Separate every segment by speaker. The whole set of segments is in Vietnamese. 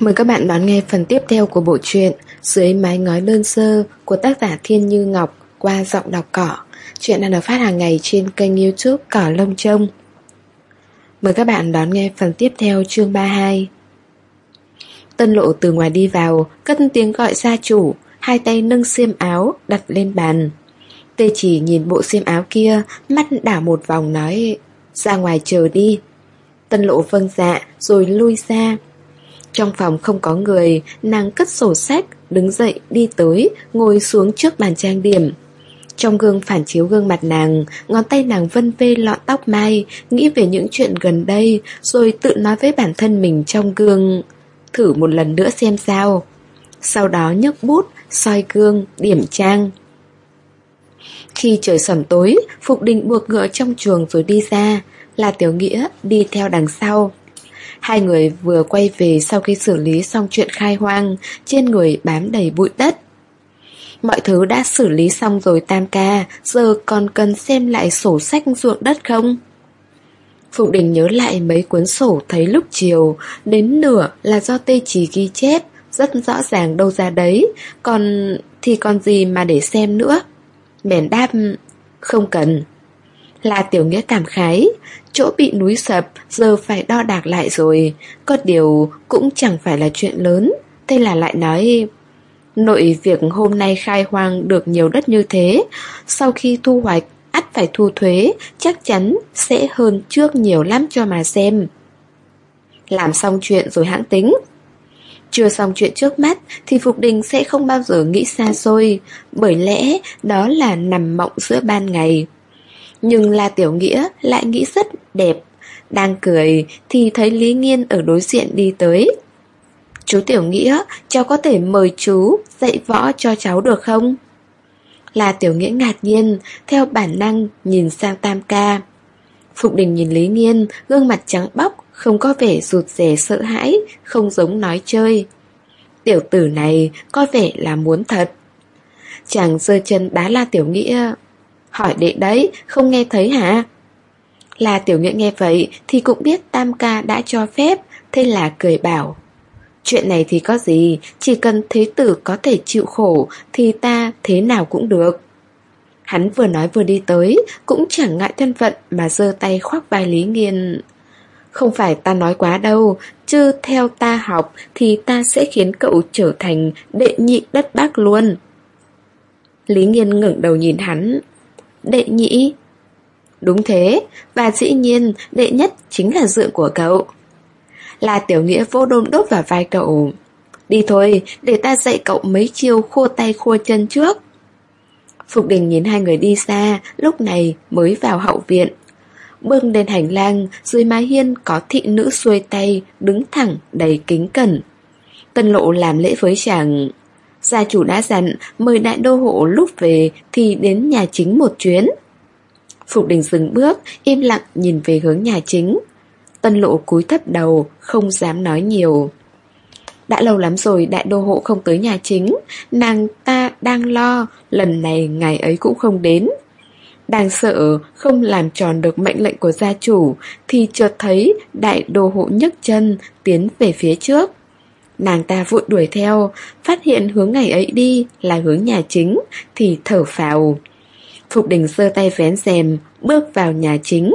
Speaker 1: Mời các bạn đón nghe phần tiếp theo của bộ truyện Dưới mái ngói đơn sơ của tác giả Thiên Như Ngọc qua giọng đọc cỏ. Chuyện đang được phát hàng ngày trên kênh youtube Cỏ Lông Trông. Mời các bạn đón nghe phần tiếp theo chương 32. Tân lộ từ ngoài đi vào, cất tiếng gọi gia chủ, hai tay nâng xiêm áo đặt lên bàn. Tê chỉ nhìn bộ xiêm áo kia, mắt đảo một vòng nói ra ngoài chờ đi. Tân lộ vâng dạ rồi lui ra. Trong phòng không có người, nàng cất sổ sách, đứng dậy đi tới, ngồi xuống trước bàn trang điểm. Trong gương phản chiếu gương mặt nàng, ngón tay nàng vân vê lọn tóc mai, nghĩ về những chuyện gần đây, rồi tự nói với bản thân mình trong gương. Thử một lần nữa xem sao. Sau đó nhấc bút, soi gương, điểm trang. Khi trời sẩm tối, Phục Đình buộc ngựa trong chuồng rồi đi ra, là Tiểu Nghĩa đi theo đằng sau. Hai người vừa quay về sau khi xử lý xong chuyện khai hoang, trên người bám đầy bụi đất. Mọi thứ đã xử lý xong rồi tam ca, giờ còn cần xem lại sổ sách ruộng đất không? phụng Đình nhớ lại mấy cuốn sổ thấy lúc chiều, đến nửa là do tê chỉ ghi chép, rất rõ ràng đâu ra đấy, còn thì còn gì mà để xem nữa. Bèn đáp, không cần. Là tiểu nghĩa cảm khái, chỗ bị núi sập giờ phải đo đạc lại rồi, có điều cũng chẳng phải là chuyện lớn. Thế là lại nói, nội việc hôm nay khai hoang được nhiều đất như thế, sau khi thu hoạch ắt phải thu thuế, chắc chắn sẽ hơn trước nhiều lắm cho mà xem. Làm xong chuyện rồi hãng tính. Chưa xong chuyện trước mắt thì Phục Đình sẽ không bao giờ nghĩ xa xôi, bởi lẽ đó là nằm mộng giữa ban ngày. Nhưng La Tiểu Nghĩa lại nghĩ rất đẹp. Đang cười thì thấy Lý Nghiên ở đối diện đi tới. Chú Tiểu Nghĩa, cháu có thể mời chú dạy võ cho cháu được không? La Tiểu Nghĩa ngạc nhiên, theo bản năng nhìn sang Tam Ca. Phục Đình nhìn Lý Nghiên, gương mặt trắng bóc, không có vẻ rụt rè sợ hãi, không giống nói chơi. Tiểu tử này có vẻ là muốn thật. Chàng giơ chân đá La Tiểu Nghĩa. Hỏi đệ đấy, không nghe thấy hả? Là tiểu nghĩa nghe vậy thì cũng biết Tam ca đã cho phép, thế là cười bảo. Chuyện này thì có gì, chỉ cần thế tử có thể chịu khổ thì ta thế nào cũng được. Hắn vừa nói vừa đi tới, cũng chẳng ngại thân phận mà giơ tay khoác vai Lý Nghiên. Không phải ta nói quá đâu, chứ theo ta học thì ta sẽ khiến cậu trở thành đệ nhị đất bác luôn. Lý Nghiên ngẩng đầu nhìn hắn, Đệ nhị. Đúng thế, và dĩ nhiên đệ nhất chính là dượng của cậu. Là tiểu nghĩa vô đôn đốt vào vai cậu. Đi thôi, để ta dạy cậu mấy chiêu khô tay khô chân trước. Phục đình nhìn hai người đi xa, lúc này mới vào hậu viện. Bước lên hành lang, dưới mái hiên có thị nữ xuôi tay, đứng thẳng, đầy kính cẩn. Tân lộ làm lễ với chàng. Gia chủ đã dặn mời đại đô hộ lúc về thì đến nhà chính một chuyến. Phục đình dừng bước, im lặng nhìn về hướng nhà chính. Tân lộ cúi thấp đầu, không dám nói nhiều. Đã lâu lắm rồi đại đô hộ không tới nhà chính, nàng ta đang lo, lần này ngày ấy cũng không đến. Đang sợ không làm tròn được mệnh lệnh của gia chủ thì chợt thấy đại đô hộ nhấc chân tiến về phía trước. Nàng ta vội đuổi theo, phát hiện hướng ngày ấy đi là hướng nhà chính, thì thở phào. Phục đình sơ tay vén rèm, bước vào nhà chính.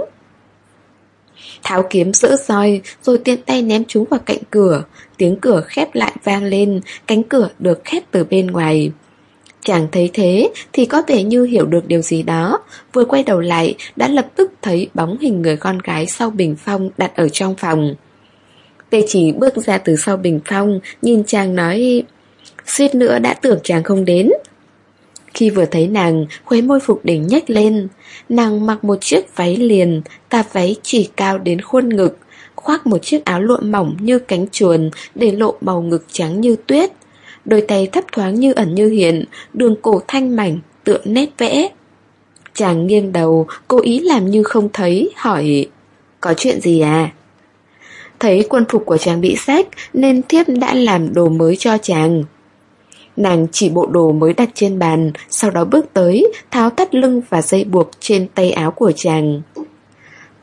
Speaker 1: Tháo kiếm sỡ roi, rồi tiện tay ném chúng vào cạnh cửa. Tiếng cửa khép lại vang lên, cánh cửa được khép từ bên ngoài. Chàng thấy thế thì có vẻ như hiểu được điều gì đó Vừa quay đầu lại đã lập tức thấy bóng hình người con gái sau bình phong đặt ở trong phòng Tê chỉ bước ra từ sau bình phong, nhìn chàng nói Suýt nữa đã tưởng chàng không đến. Khi vừa thấy nàng, khuấy môi phục đỉnh nhếch lên. Nàng mặc một chiếc váy liền, tà váy chỉ cao đến khuôn ngực Khoác một chiếc áo lụa mỏng như cánh chuồn Để lộ màu ngực trắng như tuyết. Đôi tay thấp thoáng như ẩn như hiện Đường cổ thanh mảnh, tựa nét vẽ. Chàng nghiêng đầu, cố ý làm như không thấy, hỏi Có chuyện gì à? Thấy quân phục của chàng bị rách nên thiếp đã làm đồ mới cho chàng. Nàng chỉ bộ đồ mới đặt trên bàn, sau đó bước tới, tháo thắt lưng và dây buộc trên tay áo của chàng.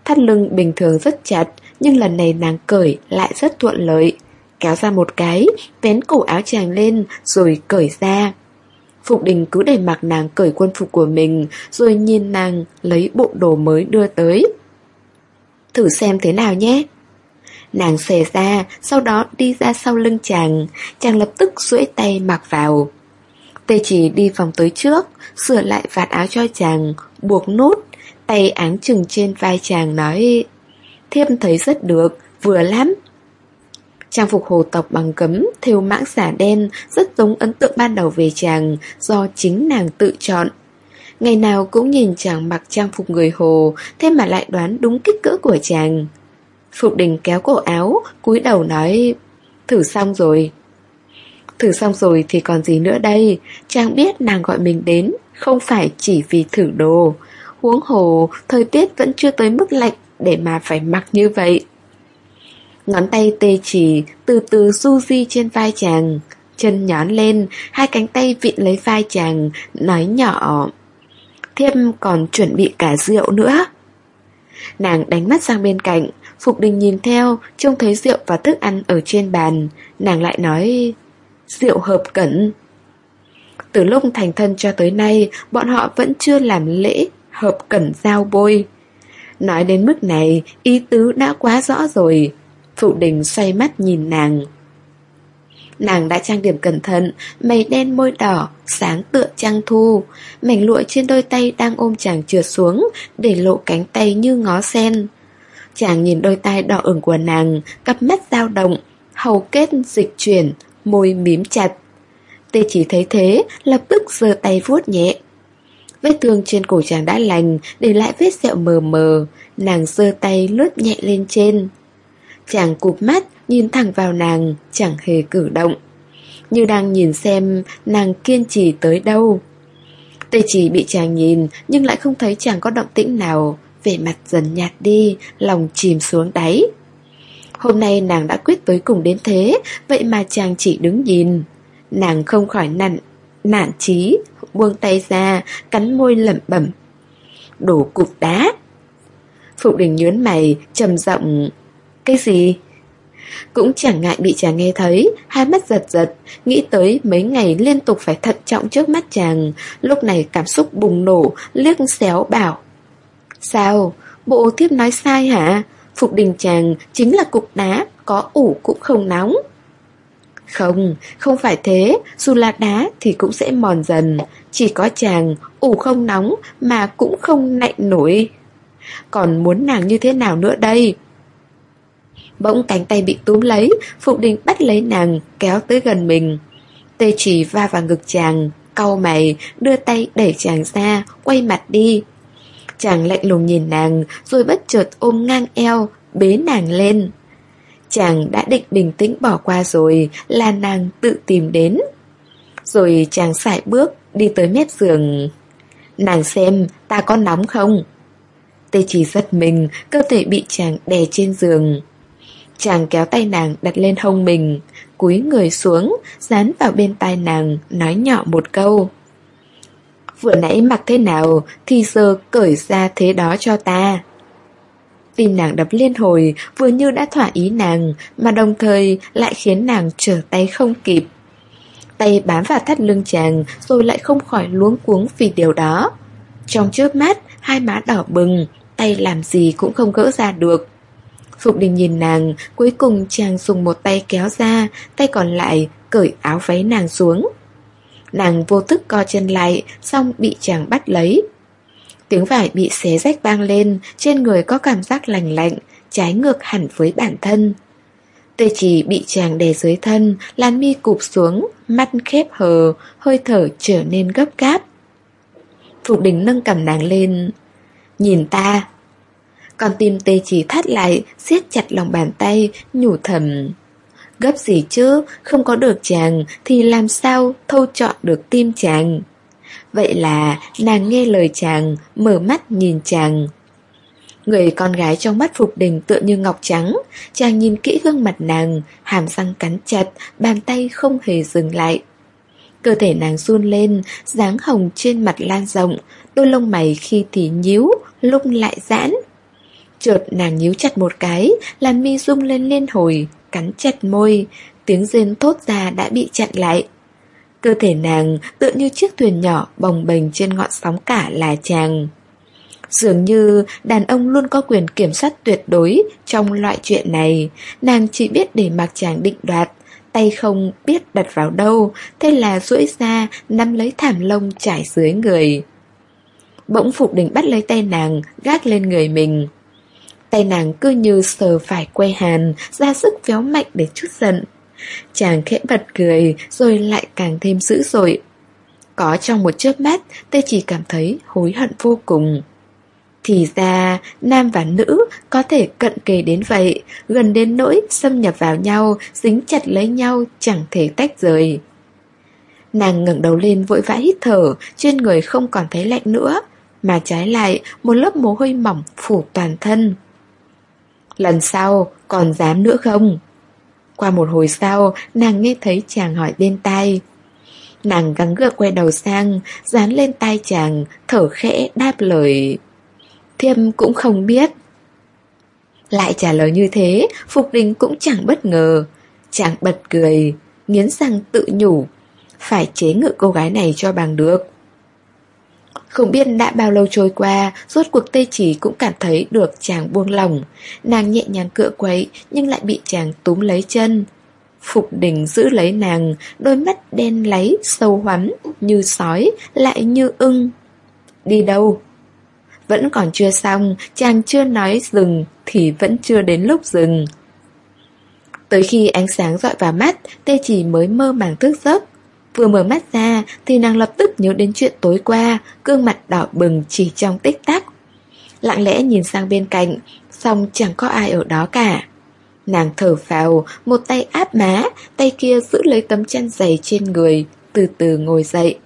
Speaker 1: Thắt lưng bình thường rất chặt, nhưng lần này nàng cởi lại rất thuận lợi. kéo ra một cái, vén cổ áo chàng lên rồi cởi ra. Phục đình cứ để mặc nàng cởi quân phục của mình rồi nhìn nàng lấy bộ đồ mới đưa tới. Thử xem thế nào nhé. Nàng xề ra, sau đó đi ra sau lưng chàng, chàng lập tức duỗi tay mặc vào. Tê chỉ đi vòng tới trước, sửa lại vạt áo cho chàng, buộc nút, tay áng chừng trên vai chàng nói Thiếp thấy rất được, vừa lắm. Trang phục hồ tộc bằng cấm, thêu mãng xả đen, rất giống ấn tượng ban đầu về chàng, do chính nàng tự chọn. Ngày nào cũng nhìn chàng mặc trang phục người hồ, thế mà lại đoán đúng kích cỡ của chàng. Phục đình kéo cổ áo, cúi đầu nói, thử xong rồi. Thử xong rồi thì còn gì nữa đây, chàng biết nàng gọi mình đến, không phải chỉ vì thử đồ. Huống hồ, thời tiết vẫn chưa tới mức lạnh để mà phải mặc như vậy. Ngón tay tê chỉ từ từ du di trên vai chàng Chân nhón lên Hai cánh tay vịn lấy vai chàng Nói nhỏ Thiêm còn chuẩn bị cả rượu nữa Nàng đánh mắt sang bên cạnh Phục đình nhìn theo, Trông thấy rượu và thức ăn ở trên bàn. Nàng lại nói, Rượu hợp cẩn. Từ lúc thành thân cho tới nay, Bọn họ vẫn chưa làm lễ Hợp cẩn giao bôi. Nói đến mức này, Ý tứ đã quá rõ rồi. Phụ đình xoay mắt nhìn nàng. Nàng đã trang điểm cẩn thận, Mày đen môi đỏ, Sáng tựa trăng thu. Mảnh lụa trên đôi tay đang ôm chàng trượt xuống, Để lộ cánh tay như ngó sen. Chàng nhìn đôi tay đỏ ửng của nàng, Cặp mắt dao động, Hầu kết dịch chuyển, Môi mím chặt. Tê chỉ thấy thế, Lập tức giơ tay vuốt nhẹ. Vết thương trên cổ chàng đã lành, Để lại vết sẹo mờ mờ. Nàng giơ tay lướt nhẹ lên trên. Chàng cụp mắt, nhìn thẳng vào nàng, Chẳng hề cử động. Như đang nhìn xem, nàng kiên trì tới đâu. Tê chỉ bị chàng nhìn, Nhưng lại không thấy chàng có động tĩnh nào. Vẻ mặt dần nhạt đi, Lòng chìm xuống đáy. Hôm nay nàng đã quyết tới cùng đến thế, Vậy mà chàng chỉ đứng nhìn. Nàng không khỏi nặn, Nản chí, Buông tay ra, Cắn môi lẩm bẩm. Đổ cục đá. Phụ đình nhớn mày, trầm giọng, cái gì? Cũng chẳng ngại bị chàng nghe thấy, Hai mắt giật giật, Nghĩ tới mấy ngày liên tục phải thận trọng trước mắt chàng, Lúc này cảm xúc bùng nổ, Liếc xéo bảo. Sao? Bộ thiếp nói sai hả? Phục đình chàng chính là cục đá Có ủ cũng không nóng Không, không phải thế Dù là đá thì cũng sẽ mòn dần Chỉ có chàng ủ không nóng Mà cũng không lạnh nổi Còn muốn nàng như thế nào nữa đây? Bỗng cánh tay bị túm lấy Phục đình bắt lấy nàng Kéo tới gần mình Tê chỉ va vào ngực chàng Cau mày đưa tay đẩy chàng ra Quay mặt đi Chàng lạnh lùng nhìn nàng, Rồi bất chợt ôm ngang eo, Bế nàng lên. Chàng đã định bình tĩnh bỏ qua rồi, Là nàng tự tìm đến. Rồi chàng sải bước Đi tới mép giường. Nàng xem, ta có nóng không? Tê chỉ giật mình, Cơ thể bị chàng đè trên giường. Chàng kéo tay nàng đặt lên hông mình, Cúi người xuống, Dán vào bên tai nàng, Nói nhỏ một câu. Vừa nãy mặc thế nào Thì giờ cởi ra thế đó cho ta. Tim nàng đập liên hồi Vừa như đã thỏa ý nàng Mà đồng thời lại khiến nàng trở tay không kịp. Tay bám vào thắt lưng chàng Rồi lại không khỏi luống cuống vì điều đó. Trong trước mắt Hai má đỏ bừng Tay làm gì cũng không gỡ ra được. Phục đình nhìn nàng, cuối cùng chàng dùng một tay kéo ra, tay còn lại cởi áo váy nàng xuống. Nàng vô thức co chân lại, xong bị chàng bắt lấy. Tiếng vải bị xé rách vang lên, trên người có cảm giác lành lạnh, trái ngược hẳn với bản thân. Tê chỉ bị chàng đè dưới thân, Lan mi cụp xuống, mắt khép hờ, hơi thở trở nên gấp gáp. Phục đình nâng cầm nàng lên. Nhìn ta, còn tim tê chỉ thắt lại, siết chặt lòng bàn tay, nhủ thầm. Gấp gì chứ, không có được chàng thì làm sao thâu chọn được tim chàng. Vậy là nàng nghe lời chàng, mở mắt nhìn chàng. Người con gái trong mắt Phục Đình tựa như ngọc trắng, chàng nhìn kỹ gương mặt nàng, hàm răng cắn chặt, bàn tay không hề dừng lại. Cơ thể nàng run lên, dáng hồng trên mặt lan rộng, đôi lông mày khi thì nhíu, lúc lại giãn, Chợt nàng nhíu chặt một cái, làn mi rung lên liên hồi, cắn chặt môi, tiếng rên thốt ra đã bị chặn lại. Cơ thể nàng tựa như chiếc thuyền nhỏ bồng bềnh trên ngọn sóng cả là chàng. Dường như đàn ông luôn có quyền kiểm soát tuyệt đối trong loại chuyện này, nàng chỉ biết để mặc chàng định đoạt, tay không biết đặt vào đâu, thế là duỗi ra nắm lấy thảm lông trải dưới người. Bỗng Phục Đình bắt lấy tay nàng, gác lên người mình. Tay nàng cứ như sờ phải quay hàn, ra sức véo mạnh để chút giận. Chàng khẽ bật cười, rồi lại càng thêm dữ dội. Có trong một chớp mắt, tê chỉ cảm thấy hối hận vô cùng. Thì ra, nam và nữ có thể cận kề đến vậy, gần đến nỗi xâm nhập vào nhau, dính chặt lấy nhau, chẳng thể tách rời. Nàng ngẩng đầu lên vội vã hít thở, trên người không còn thấy lạnh nữa, mà trái lại một lớp mồ hôi mỏng phủ toàn thân. Lần sau, còn dám nữa không? Qua một hồi sau, nàng nghe thấy chàng hỏi bên tai. Nàng gắng gượng quay đầu sang, dán lên tai chàng, thở khẽ đáp lời. Thiêm cũng không biết. Lại trả lời như thế, Phục Đình cũng chẳng bất ngờ. Chàng bật cười, nghiến răng tự nhủ. Phải chế ngự cô gái này cho bằng được. Không biết đã bao lâu trôi qua, rốt cuộc tê chỉ cũng cảm thấy được chàng buông lỏng. Nàng nhẹ nhàng cựa quậy, nhưng lại bị chàng túm lấy chân. Phục đình giữ lấy nàng, đôi mắt đen láy, sâu hoắm, như sói, lại như ưng. Đi đâu? Vẫn còn chưa xong, chàng chưa nói dừng, thì vẫn chưa đến lúc dừng. Tới khi ánh sáng dọi vào mắt, tê chỉ mới mơ màng thức giấc. Vừa mở mắt ra thì nàng lập tức nhớ đến chuyện tối qua, gương mặt đỏ bừng chỉ trong tích tắc. Lặng lẽ nhìn sang bên cạnh, xong chẳng có ai ở đó cả. Nàng thở phào một tay áp má, tay kia giữ lấy tấm chăn dày trên người, từ từ ngồi dậy.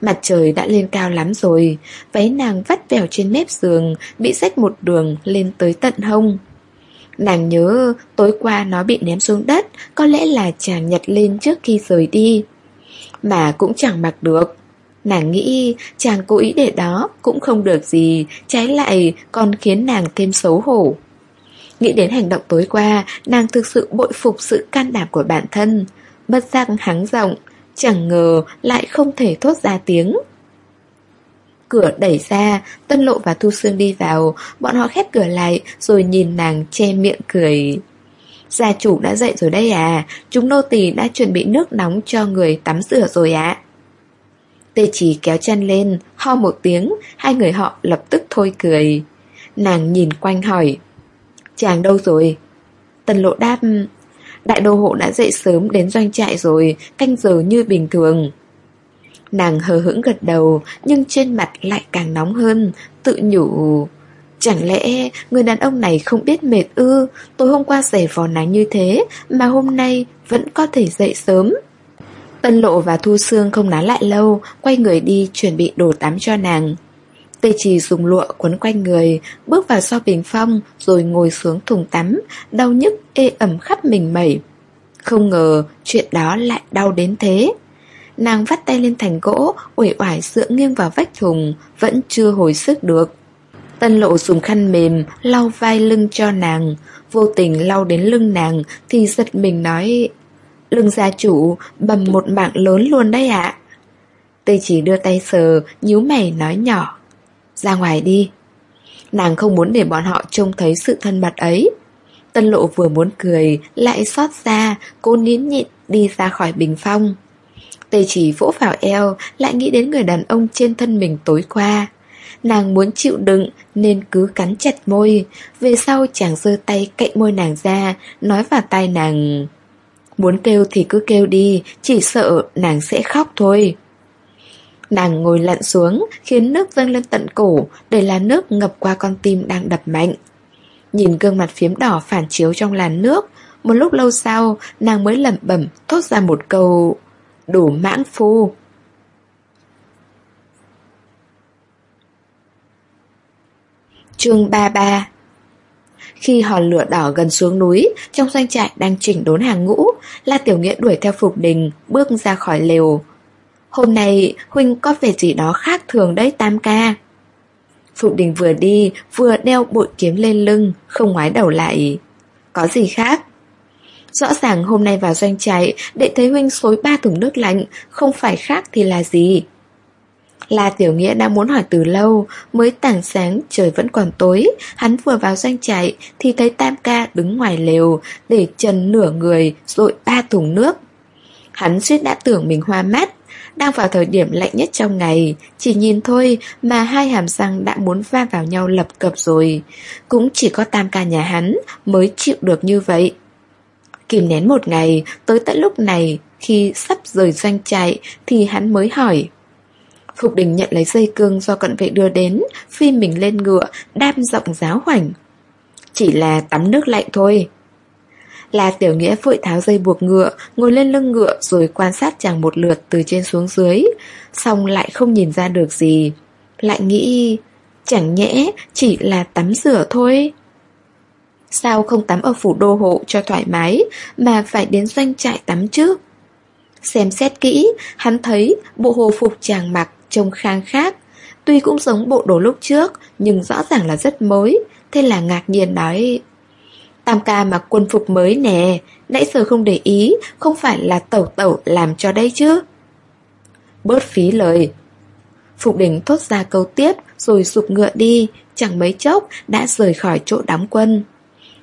Speaker 1: Mặt trời đã lên cao lắm rồi, váy nàng vắt vẻo trên mép giường, bị rách một đường lên tới tận hông. Nàng nhớ tối qua nó bị ném xuống đất, có lẽ là chàng nhặt lên trước khi rời đi mà cũng chẳng mặc được. Nàng nghĩ chàng cố ý để đó cũng không được gì, trái lại còn khiến nàng thêm xấu hổ. Nghĩ đến hành động tối qua, nàng thực sự bội phục sự can đảm của bản thân. Bất giác hắng giọng, chẳng ngờ lại không thể thốt ra tiếng. Cửa đẩy ra, Tân Lộ và Thu Sương đi vào, bọn họ khép cửa lại rồi nhìn nàng che miệng cười. Gia chủ đã dậy rồi đây à. Chúng nô tỳ đã chuẩn bị nước nóng cho người tắm rửa rồi ạ. Tê chỉ kéo chân lên, Ho một tiếng, Hai người họ lập tức thôi cười. Nàng nhìn quanh hỏi, Chàng đâu rồi? Tần lộ đáp, Đại đô hộ đã dậy sớm đến doanh trại rồi, Canh giờ như bình thường. Nàng hờ hững gật đầu, Nhưng trên mặt lại càng nóng hơn, Tự nhủ Chẳng lẽ người đàn ông này không biết mệt ư? Tối hôm qua rẻ vò nắng như thế, Mà hôm nay vẫn có thể dậy sớm. Tân lộ và Thu xương không nán lại lâu, Quay người đi chuẩn bị đồ tắm cho nàng. Tê Trì dùng lụa quấn quanh người, Bước vào so bình phong, Rồi ngồi xuống thùng tắm, Đau nhức, ê ẩm khắp mình mẩy. Không ngờ chuyện đó lại đau đến thế. Nàng vắt tay lên thành gỗ, uể oải dựa nghiêng vào vách thùng, Vẫn chưa hồi sức được. Tân lộ dùng khăn mềm lau vai lưng cho nàng, Vô tình lau đến lưng nàng Thì giật mình nói, Lưng gia chủ, bầm một mạng lớn luôn đấy ạ. Tây chỉ đưa tay sờ, nhíu mày nói nhỏ, Ra ngoài đi. Nàng không muốn để bọn họ trông thấy sự thân mật ấy. Tân lộ vừa muốn cười, Lại xót ra Cô nín nhịn đi ra khỏi bình phong. Tây chỉ vỗ vào eo, Lại nghĩ đến người đàn ông trên thân mình tối qua. Nàng muốn chịu đựng nên cứ cắn chặt môi. Về sau chàng giơ tay cậy môi nàng ra, Nói vào tai nàng. Muốn kêu thì cứ kêu đi, Chỉ sợ nàng sẽ khóc thôi. Nàng ngồi lặn xuống, Khiến nước dâng lên tận cổ, Để là nước ngập qua con tim đang đập mạnh. Nhìn gương mặt phiếm đỏ phản chiếu trong làn nước, Một lúc lâu sau, Nàng mới lẩm bẩm thốt ra một câu, Đủ mãng phu. Chương 33 Khi hòn lửa đỏ gần xuống núi, trong doanh trại đang chỉnh đốn hàng ngũ, La Tiểu Nghĩa đuổi theo Phục Đình, bước ra khỏi lều. Hôm nay, Huynh có vẻ gì đó khác thường đấy Tam ca. Phục Đình vừa đi, vừa đeo bội kiếm lên lưng, không ngoái đầu lại. Có gì khác? Rõ ràng hôm nay vào doanh trại Đệ thấy huynh xối ba thùng nước lạnh Không phải khác thì là gì La Tiểu Nghĩa đã muốn hỏi từ lâu, Mới tảng sáng, trời vẫn còn tối. Hắn vừa vào doanh trại Thì thấy Tam Ca đứng ngoài lều, Để chân nửa người rồi ba thùng nước. Hắn suýt đã tưởng mình hoa mắt. Đang vào thời điểm lạnh nhất trong ngày, Chỉ nhìn thôi mà hai hàm răng đã muốn va vào nhau lập cập rồi. Cũng chỉ có Tam Ca nhà hắn Mới chịu được như vậy. Kìm nén một ngày, Tới tận lúc này, Khi sắp rời doanh trại Thì hắn mới hỏi. Phục đình nhận lấy dây cương do cận vệ đưa đến, Phi mình lên ngựa, Đam giọng giáo hoảnh Chỉ là tắm nước lạnh thôi. Là tiểu nghĩa vội tháo dây buộc ngựa, Ngồi lên lưng ngựa rồi quan sát chàng một lượt từ trên xuống dưới, Xong lại không nhìn ra được gì. Lại nghĩ, Chẳng nhẽ chỉ là tắm rửa thôi. Sao không tắm ở phủ đô hộ cho thoải mái, Mà phải đến doanh trại tắm chứ Xem xét kỹ, Hắn thấy bộ hồ phục chàng mặc trông khang khác. Tuy cũng giống bộ đồ lúc trước, Nhưng rõ ràng là rất mới, Thế là ngạc nhiên nói, Tam ca mặc quân phục mới nè, Nãy giờ không để ý, Không phải là tẩu tẩu làm cho đây chứ? Bớt phí lời. Phục đỉnh thốt ra câu tiếp, Rồi sụp ngựa đi, Chẳng mấy chốc đã rời khỏi chỗ đóng quân.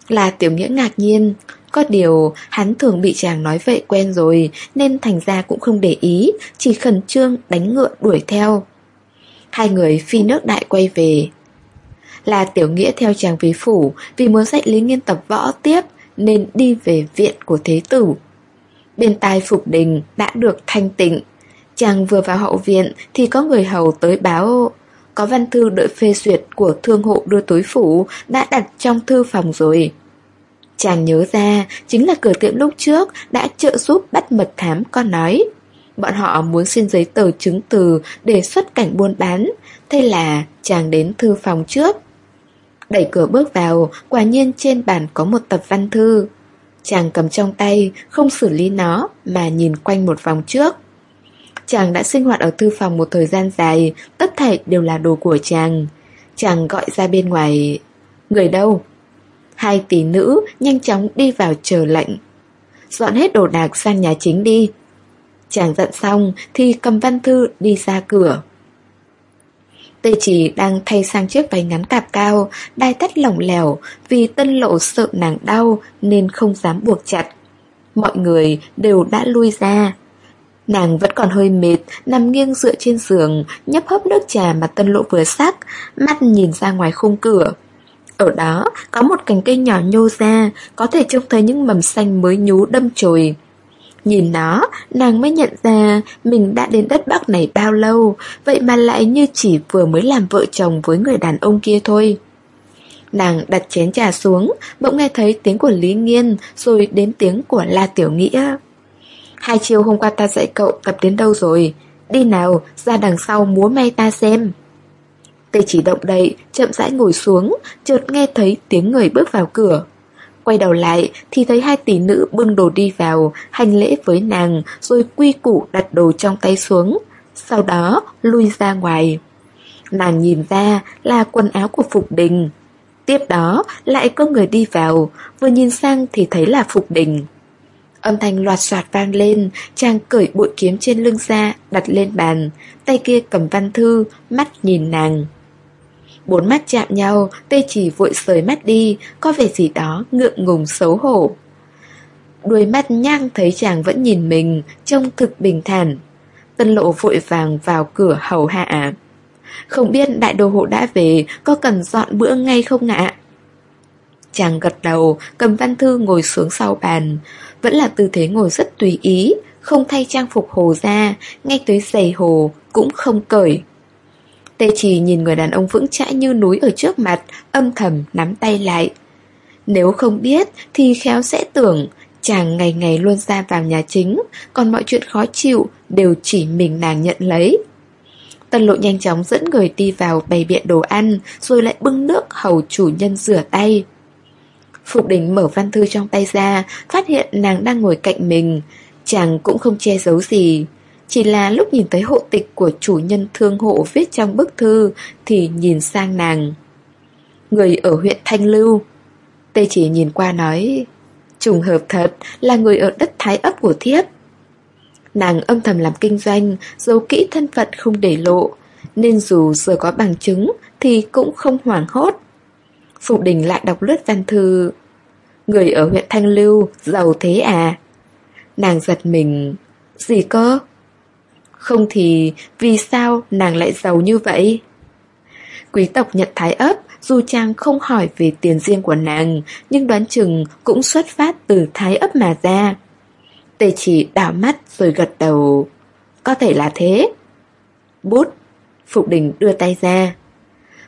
Speaker 1: Là tiểu nghĩa ngạc nhiên có điều, hắn thường bị chàng nói vậy quen rồi, Nên thành ra cũng không để ý, Chỉ khẩn trương đánh ngựa đuổi theo. Hai người phi nước đại quay về. Là tiểu nghĩa theo chàng về phủ, Vì muốn dạy Lý Nghiên tập võ tiếp, Nên đi về viện của thế tử. Bên tai Phục Đình đã được thanh tịnh. Chàng vừa vào hậu viện Thì có người hầu tới báo. Có văn thư đợi phê duyệt của thương hộ đưa tối phủ Đã đặt trong thư phòng rồi. Chàng nhớ ra chính là cửa tiệm lúc trước đã trợ giúp bắt mật thám con nói. Bọn họ muốn xin giấy tờ chứng từ để xuất cảnh buôn bán, thế là chàng đến thư phòng trước. Đẩy cửa bước vào, quả nhiên trên bàn có một tập văn thư. Chàng cầm trong tay, không xử lý nó mà nhìn quanh một vòng trước. Chàng đã sinh hoạt ở thư phòng một thời gian dài, tất thảy đều là đồ của chàng. Chàng gọi ra bên ngoài, người đâu? Hai tỷ nữ nhanh chóng đi vào chờ lệnh Dọn hết đồ đạc sang nhà chính đi Chàng giận xong thì cầm văn thư đi ra cửa Tê chỉ đang thay sang chiếc váy ngắn cạp cao, đai tắt lỏng lẻo vì tân lộ sợ nàng đau nên không dám buộc chặt. Mọi người đều đã lui ra. Nàng vẫn còn hơi mệt, nằm nghiêng dựa trên giường, nhấp hấp nước trà mà tân lộ vừa sắc, mắt nhìn ra ngoài khung cửa. Ở đó có một cành cây nhỏ nhô ra Có thể trông thấy những mầm xanh mới nhú đâm chồi Nhìn nó, nàng mới nhận ra mình đã đến đất Bắc này bao lâu, vậy mà lại như chỉ vừa mới làm vợ chồng với người đàn ông kia thôi. Nàng đặt chén trà xuống, bỗng nghe thấy tiếng của Lý Nghiên, rồi đến tiếng của La Tiểu Nghĩa. Hai chiều hôm qua ta dạy cậu tập đến đâu rồi? Đi nào, ra đằng sau múa may ta xem. Tê chỉ động đậy, chậm rãi ngồi xuống, chợt nghe thấy tiếng người bước vào cửa. Quay đầu lại thì thấy hai tỷ nữ bưng đồ đi vào, hành lễ với nàng, rồi quy củ đặt đồ trong tay xuống. Sau đó lui ra ngoài. Nàng nhìn ra là quần áo của Phục Đình. Tiếp đó lại có người đi vào, vừa nhìn sang thì thấy là Phục Đình. Âm thanh loạt soạt vang lên, chàng cởi bội kiếm trên lưng ra, đặt lên bàn, tay kia cầm văn thư, mắt nhìn nàng. Bốn mắt chạm nhau, tê chỉ vội sới mắt đi, có vẻ gì đó ngượng ngùng xấu hổ. Đuôi mắt nhang thấy chàng vẫn nhìn mình, trông thực bình thản. Tân lộ vội vàng vào cửa hầu hạ. Không biết đại đô hộ đã về, có cần dọn bữa ngay không ạ? Chàng gật đầu, cầm văn thư ngồi xuống sau bàn. Vẫn là tư thế ngồi rất tùy ý, không thay trang phục hồ ra, ngay tới giày hồ cũng không cởi. Tê chỉ nhìn người đàn ông vững chãi như núi ở trước mặt, âm thầm nắm tay lại. Nếu không biết thì khéo sẽ tưởng chàng ngày ngày luôn ra vào nhà chính, còn mọi chuyện khó chịu đều chỉ mình nàng nhận lấy. Tân lộ nhanh chóng dẫn người đi vào bày biện đồ ăn, rồi lại bưng nước hầu chủ nhân rửa tay. Phục đình mở văn thư trong tay ra, phát hiện nàng đang ngồi cạnh mình. Chàng cũng không che giấu gì. Chỉ là lúc nhìn thấy hộ tịch của chủ nhân thương hộ viết trong bức thư thì nhìn sang nàng. Người ở huyện Thanh Lưu. Tê chỉ nhìn qua nói, Trùng hợp thật là người ở đất thái ấp của thiếp Nàng âm thầm làm kinh doanh Giấu kỹ thân phận không để lộ Nên dù giờ có bằng chứng Thì cũng không hoảng hốt Phục đình lại đọc lướt văn thư Người ở huyện Thanh Lưu Giàu thế à Nàng giật mình Gì cơ không thì vì sao nàng lại giàu như vậy? Quý tộc nhận thái ấp, Dù chàng không hỏi về tiền riêng của nàng, Nhưng đoán chừng cũng xuất phát từ thái ấp mà ra. Tề chỉ đảo mắt rồi gật đầu. Có thể là thế. Bút. Phục đình đưa tay ra.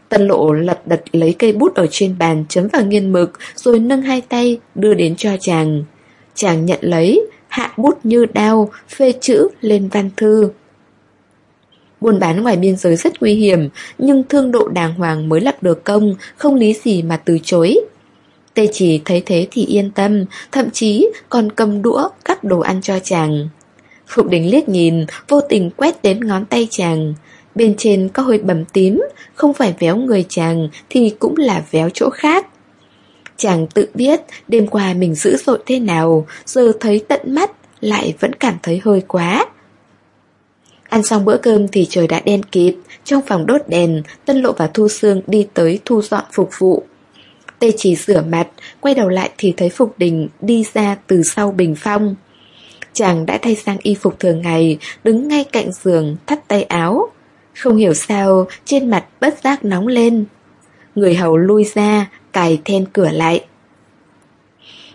Speaker 1: Tân lộ lật đật lấy cây bút ở trên bàn chấm vào nghiên mực, Rồi nâng hai tay đưa đến cho chàng. Chàng nhận lấy, Hạ bút như đao, Phê chữ lên văn thư. Buôn bán ngoài biên giới rất nguy hiểm, Nhưng thương độ đàng hoàng mới lập được công, Không lý gì mà từ chối. Tê chỉ thấy thế thì yên tâm, Thậm chí còn cầm đũa cắt đồ ăn cho chàng. Phục đình liếc nhìn, Vô tình quét đến ngón tay chàng. Bên trên có hơi bầm tím, Không phải véo người chàng Thì cũng là véo chỗ khác. Chàng tự biết Đêm qua mình dữ dội thế nào, Giờ thấy tận mắt Lại vẫn cảm thấy hơi quá. Ăn xong bữa cơm thì trời đã đen kịt. Trong phòng đốt đèn, Tân Lộ và Thu Sương đi tới thu dọn phục vụ. Tê chỉ rửa mặt, Quay đầu lại thì thấy Phục Đình Đi ra từ sau bình phong. Chàng đã thay sang y phục thường ngày, Đứng ngay cạnh giường, Thắt tay áo. Không hiểu sao, trên mặt bất giác nóng lên. Người hầu lui ra, Cài then cửa lại.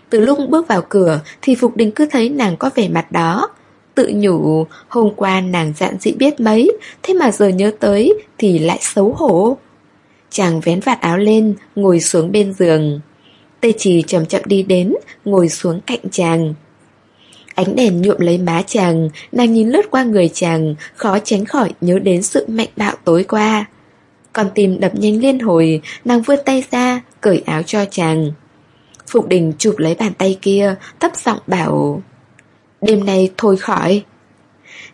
Speaker 1: Từ lúc bước vào cửa Thì Phục Đình cứ thấy nàng có vẻ mặt đó Tự nhủ, Hôm qua nàng dạn dị biết mấy, Thế mà giờ nhớ tới Thì lại xấu hổ. Chàng vén vạt áo lên, Ngồi xuống bên giường. Tê Trì chậm chậm đi đến, Ngồi xuống cạnh chàng. Ánh đèn nhuộm lấy má chàng, Nàng nhìn lướt qua người chàng, Khó tránh khỏi nhớ đến sự mạnh bạo tối qua. Còn tim đập nhanh liên hồi, Nàng vươn tay ra, Cởi áo cho chàng. Phục đình chụp lấy bàn tay kia, Thấp giọng bảo Đêm nay thôi khỏi.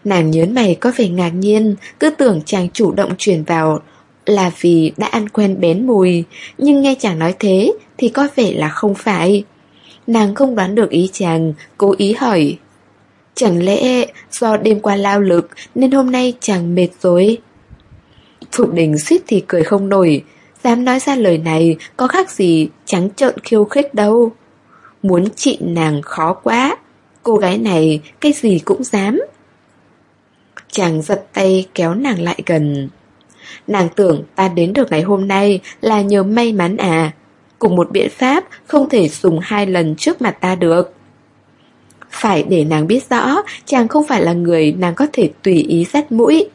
Speaker 1: Nàng nhớn mày có vẻ ngạc nhiên, Cứ tưởng chàng chủ động chuyển vào Là vì đã ăn quen bén mùi, Nhưng nghe chàng nói thế Thì có vẻ là không phải. Nàng không đoán được ý chàng, Cố ý hỏi. Chẳng lẽ do đêm qua lao lực Nên hôm nay chàng mệt rồi? Phục đình suýt thì cười không nổi. Dám nói ra lời này, Có khác gì trắng trợn khiêu khích đâu. Muốn trị nàng khó quá. Cô gái này cái gì cũng dám. Chàng giật tay kéo nàng lại gần. Nàng tưởng ta đến được ngày hôm nay là nhờ may mắn à. Cùng một biện pháp không thể dùng hai lần trước mặt ta được. Phải để nàng biết rõ, Chàng không phải là người nàng có thể tùy ý dắt mũi.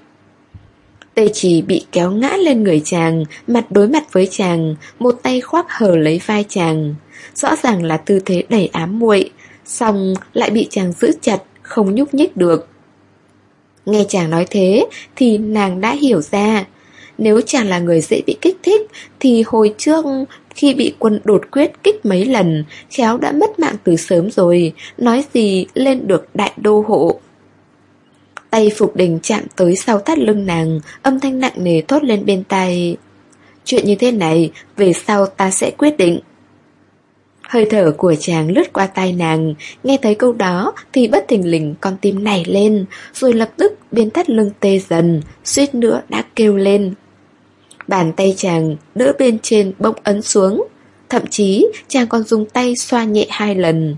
Speaker 1: Tê chỉ bị kéo ngã lên người chàng, Mặt đối mặt với chàng, Một tay khoác hờ lấy vai chàng. Rõ ràng là tư thế đầy ám muội. Xong lại bị chàng giữ chặt, Không nhúc nhích được. Nghe chàng nói thế Thì nàng đã hiểu ra. Nếu chàng là người dễ bị kích thích Thì hồi trước khi bị quân đột quyết kích mấy lần, Khéo đã mất mạng từ sớm rồi, Nói gì lên được đại đô hộ. Tay Phục Đình chạm tới sau thắt lưng nàng, Âm thanh nặng nề thốt lên bên tai. Chuyện như thế này, Về sau ta sẽ quyết định. Hơi thở của chàng lướt qua tai nàng, Nghe thấy câu đó Thì bất thình lình con tim nảy lên, Rồi lập tức bên thắt lưng tê dần, Suýt nữa đã kêu lên. Bàn tay chàng đỡ bên trên bỗng ấn xuống, Thậm chí chàng còn dùng tay xoa nhẹ hai lần.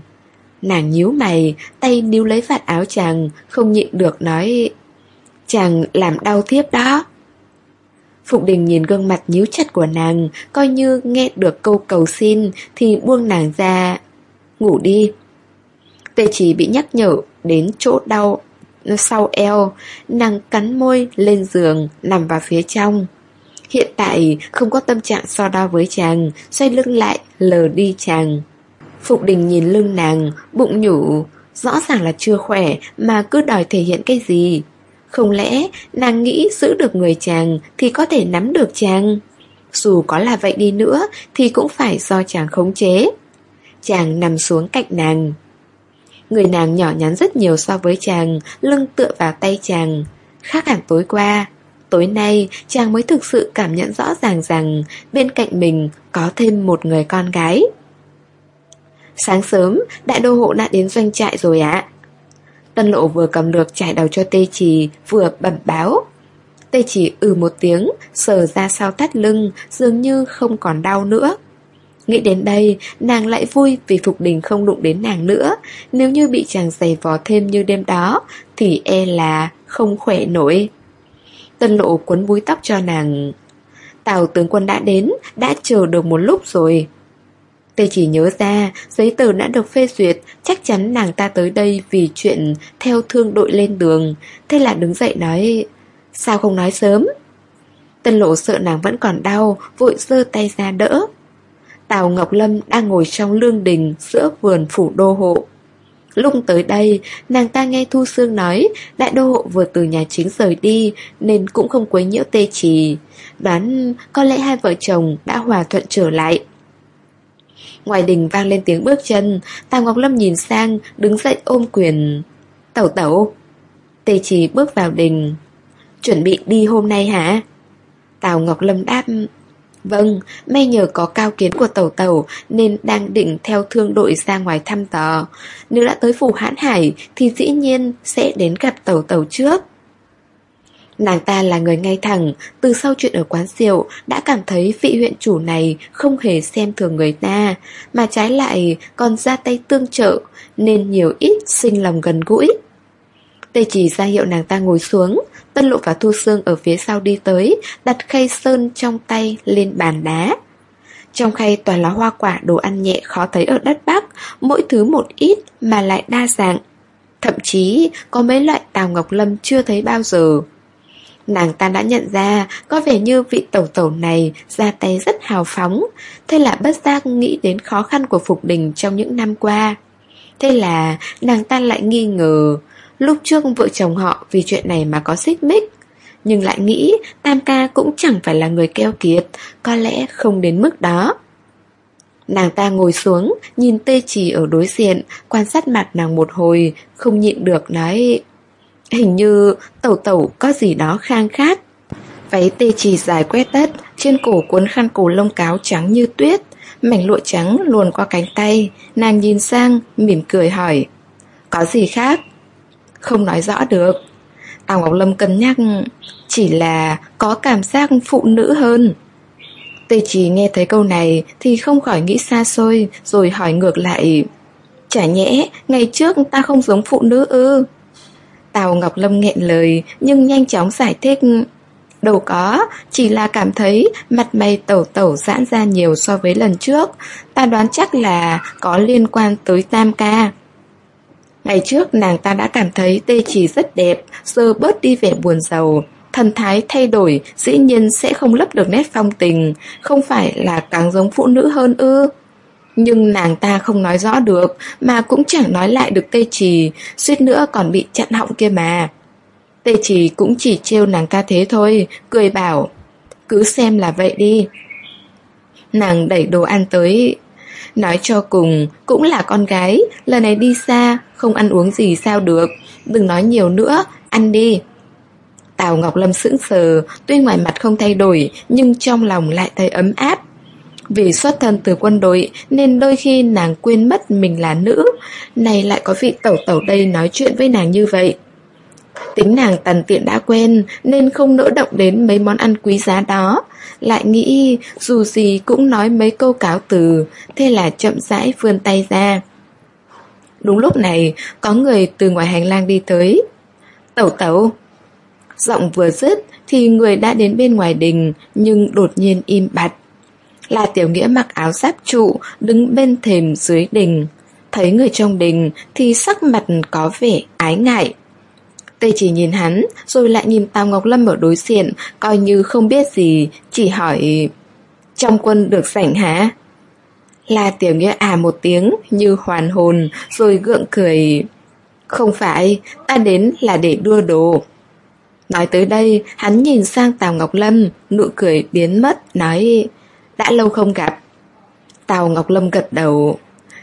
Speaker 1: Nàng nhíu mày, Tay níu lấy vạt áo chàng, Không nhịn được nói, Chàng làm đau thiếp đó. Phụng đình nhìn gương mặt nhíu chặt của nàng, Coi như nghe được câu cầu xin, Thì buông nàng ra. Ngủ đi. Tê chỉ bị nhắc nhở đến chỗ đau, Sau eo, Nàng cắn môi lên giường, Nằm vào phía trong. Hiện tại không có tâm trạng so đo với chàng, Xoay lưng lại, lờ đi chàng. Phục đình nhìn lưng nàng, Bụng nhủ, Rõ ràng là chưa khỏe, Mà cứ đòi thể hiện cái gì? Không lẽ nàng nghĩ giữ được người chàng Thì có thể nắm được chàng? Dù có là vậy đi nữa Thì cũng phải do chàng khống chế. Chàng nằm xuống cạnh nàng. Người nàng nhỏ nhắn rất nhiều so với chàng Lưng tựa vào tay chàng. Khác hẳn tối qua. Tối nay chàng mới thực sự cảm nhận rõ ràng rằng Bên cạnh mình có thêm một người con gái. Sáng sớm, đại đô hộ đã đến doanh trại rồi ạ. Tân lộ vừa cầm được trải đầu cho tê trì, vừa bẩm báo. Tê chỉ ừ một tiếng, sờ ra sau thắt lưng, dường như không còn đau nữa. Nghĩ đến đây, nàng lại vui vì Phục Đình không đụng đến nàng nữa. Nếu như bị chàng giày vò thêm như đêm đó, thì e là không khỏe nổi. Tân lộ cuốn búi tóc cho nàng. Tào tướng quân đã đến, đã chờ được một lúc rồi. Tê chỉ nhớ ra, giấy tờ đã được phê duyệt, chắc chắn nàng ta tới đây vì chuyện theo thương đội lên đường. Thế là đứng dậy nói, sao không nói sớm? Tân lộ sợ nàng vẫn còn đau, vội giơ tay ra đỡ. Tào Ngọc Lâm đang ngồi trong lương đình giữa vườn phủ đô hộ. Lúc tới đây, nàng ta nghe Thu Sương nói đại đô hộ vừa từ nhà chính rời đi nên cũng không quấy nhiễu tê trì. Đoán có lẽ hai vợ chồng đã hòa thuận trở lại. Ngoài đình vang lên tiếng bước chân, Tào Ngọc Lâm nhìn sang, đứng dậy ôm quyền. Tẩu tẩu. Tê trì bước vào đình. Chuẩn bị đi hôm nay hả? Tào Ngọc Lâm đáp Vâng, may nhờ có cao kiến của tàu tàu nên đang định theo thương đội ra ngoài thăm tờ. Nếu đã tới phủ hãn hải thì dĩ nhiên sẽ đến gặp tàu tàu trước. Nàng ta là người ngay thẳng, từ sau chuyện ở quán rượu đã cảm thấy vị huyện chủ này không hề xem thường người ta, mà trái lại còn ra tay tương trợ, nên nhiều ít sinh lòng gần gũi. Tê chỉ ra hiệu nàng ta ngồi xuống, Tân Lộ và Thu Sương ở phía sau đi tới, đặt khay sơn trong tay lên bàn đá. Trong khay toàn là hoa quả đồ ăn nhẹ khó thấy ở đất Bắc, mỗi thứ một ít mà lại đa dạng. Thậm chí có mấy loại tàu ngọc lâm chưa thấy bao giờ. Nàng ta đã nhận ra có vẻ như vị tẩu tẩu này ra tay rất hào phóng, thế là bất giác nghĩ đến khó khăn của Phục Đình trong những năm qua. Thế là nàng ta lại nghi ngờ Lúc trước vợ chồng họ vì chuyện này mà có xích mích. Nhưng lại nghĩ Tam ca cũng chẳng phải là người keo kiệt Có lẽ không đến mức đó. Nàng ta ngồi xuống Nhìn tê trì ở đối diện Quan sát mặt nàng một hồi Không nhịn được nói Hình như tẩu tẩu có gì đó khang khát Váy tê trì dài quét tất Trên cổ cuốn khăn cổ lông cáo trắng như tuyết Mảnh lụa trắng luồn qua cánh tay, Nàng nhìn sang, mỉm cười hỏi, Có gì khác không nói rõ được. Tào Ngọc Lâm cân nhắc, chỉ là có cảm giác phụ nữ hơn. Tê Chỉ nghe thấy câu này thì không khỏi nghĩ xa xôi, rồi hỏi ngược lại, Chả nhẽ ngày trước ta không giống phụ nữ ư Tào Ngọc Lâm nghẹn lời nhưng nhanh chóng giải thích Đâu có, chỉ là cảm thấy mặt mày tẩu tẩu giãn ra nhiều so với lần trước Ta đoán chắc là có liên quan tới tam ca Ngày trước nàng ta đã cảm thấy tê chỉ rất đẹp, giờ bớt đi vẻ buồn giàu. Thần thái thay đổi, dĩ nhiên sẽ không lấp được nét phong tình, không phải là càng giống phụ nữ hơn ư. Nhưng nàng ta không nói rõ được, mà cũng chẳng nói lại được tê trì, suýt nữa còn bị chặn họng kia mà. Tê trì cũng chỉ trêu nàng ta thế thôi, cười bảo, cứ xem là vậy đi. Nàng đẩy đồ ăn tới Nói cho cùng, cũng là con gái, lần này đi xa, không ăn uống gì sao được, đừng nói nhiều nữa, ăn đi. Tào Ngọc Lâm sững sờ, tuy ngoài mặt không thay đổi, nhưng trong lòng lại thấy ấm áp. Vì xuất thân từ quân đội nên đôi khi nàng quên mất mình là nữ, này lại có vị tẩu tẩu đây nói chuyện với nàng như vậy. Tính nàng tần tiện đã quen nên không nỡ động đến mấy món ăn quý giá đó. Lại nghĩ dù gì cũng nói mấy câu cáo từ, thế là chậm rãi vươn tay ra. Đúng lúc này, có người từ ngoài hành lang đi tới. Tẩu tẩu. Giọng vừa dứt thì người đã đến bên ngoài đình nhưng đột nhiên im bặt. Là tiểu nghĩa mặc áo giáp trụ đứng bên thềm dưới đình. Thấy người trong đình thì sắc mặt có vẻ ái ngại. Tê chỉ nhìn hắn, rồi lại nhìn Tào Ngọc Lâm ở đối diện, coi như không biết gì, chỉ hỏi Trong quân được rảnh hả? là Tiểu Nghĩa à một tiếng như hoàn hồn, rồi gượng cười Không phải, ta đến là để đua đồ Nói tới đây, hắn nhìn sang Tào Ngọc Lâm, nụ cười biến mất, nói đã lâu không gặp. Tào Ngọc Lâm gật đầu.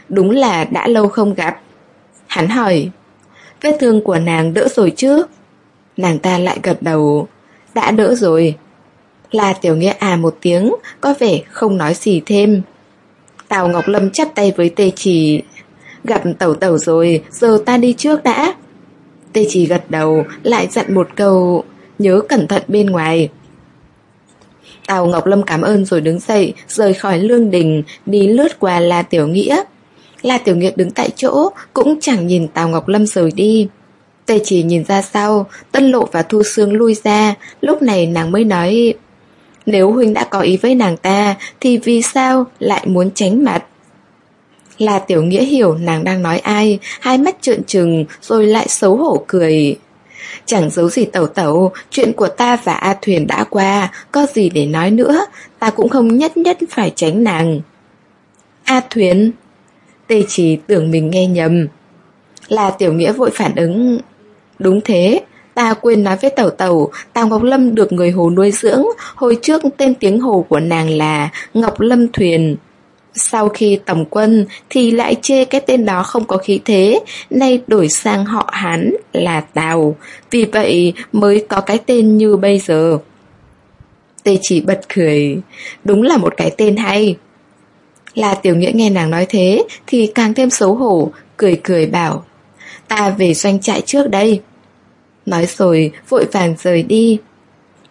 Speaker 1: Đúng là đã lâu không gặp. Hắn hỏi Vết thương của nàng đỡ rồi chứ? Nàng ta lại gật đầu Đã đỡ rồi. Là tiểu nghĩa à một tiếng Có vẻ không nói gì thêm. Tào Ngọc Lâm chắp tay với Tê Chỉ Gặp tẩu tẩu rồi, giờ ta đi trước đã. Tê Chỉ gật đầu, lại dặn một câu Nhớ cẩn thận bên ngoài. Tào Ngọc Lâm cảm ơn rồi đứng dậy, Rời khỏi lương đình, Đi lướt qua La Tiểu Nghĩa. La Tiểu Nghĩa đứng tại chỗ, Cũng chẳng nhìn Tào Ngọc Lâm rời đi. Tề chỉ nhìn ra sau, Tân Lộ và Thu Sương lui ra, Lúc này nàng mới nói, Nếu Huynh đã có ý với nàng ta, Thì vì sao lại muốn tránh mặt? Là Tiểu Nghĩa hiểu nàng đang nói ai, Hai mắt trợn trừng, Rồi lại xấu hổ cười. Chẳng giấu gì tẩu tẩu Chuyện của ta và A Thuyền đã qua Có gì để nói nữa Ta cũng không nhất nhất phải tránh nàng. A Thuyền Tê chỉ tưởng mình nghe nhầm. Là Tiểu Nghĩa vội phản ứng. Đúng thế, ta quên nói với Tẩu Tẩu, Tào Ngọc Lâm được người Hồ nuôi dưỡng, hồi trước tên tiếng Hồ của nàng là Ngọc Lâm Thuyền. Sau khi tổng quân thì lại chê cái tên đó không có khí thế, nay đổi sang họ Hán là Tào, vì vậy mới có cái tên như bây giờ. Tê chỉ bật cười, đúng là một cái tên hay. Là tiểu nghĩa nghe nàng nói thế thì càng thêm xấu hổ, cười cười bảo, ta về doanh trại trước đây. Nói rồi vội vàng rời đi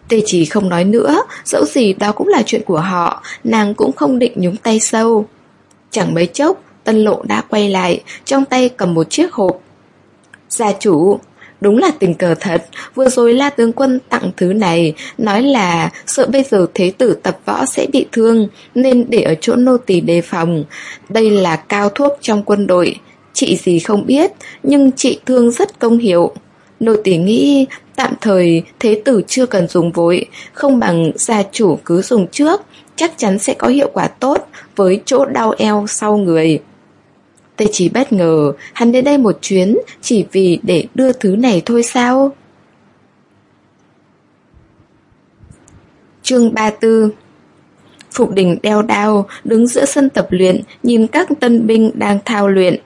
Speaker 1: Tê chỉ không nói nữa, Dẫu gì đó cũng là chuyện của họ, Nàng cũng không định nhúng tay sâu. Chẳng mấy chốc, Tân lộ đã quay lại, Trong tay cầm một chiếc hộp. Gia chủ, Đúng là tình cờ thật, Vừa rồi La Tướng Quân tặng thứ này, Nói là sợ bây giờ thế tử tập võ sẽ bị thương, Nên để ở chỗ nô tỳ đề phòng. Đây là cao thuốc trong quân đội, Chị gì không biết, Nhưng chị thương rất công hiệu. Nô tỳ nghĩ tạm thời thế tử chưa cần dùng vội, không bằng gia chủ cứ dùng trước, chắc chắn sẽ có hiệu quả tốt với chỗ đau eo sau người. Tê chỉ bất ngờ, hắn đến đây một chuyến chỉ vì để đưa thứ này thôi sao? Chương 34 Phục đình đeo đao, đứng giữa sân tập luyện, nhìn các tân binh đang thao luyện.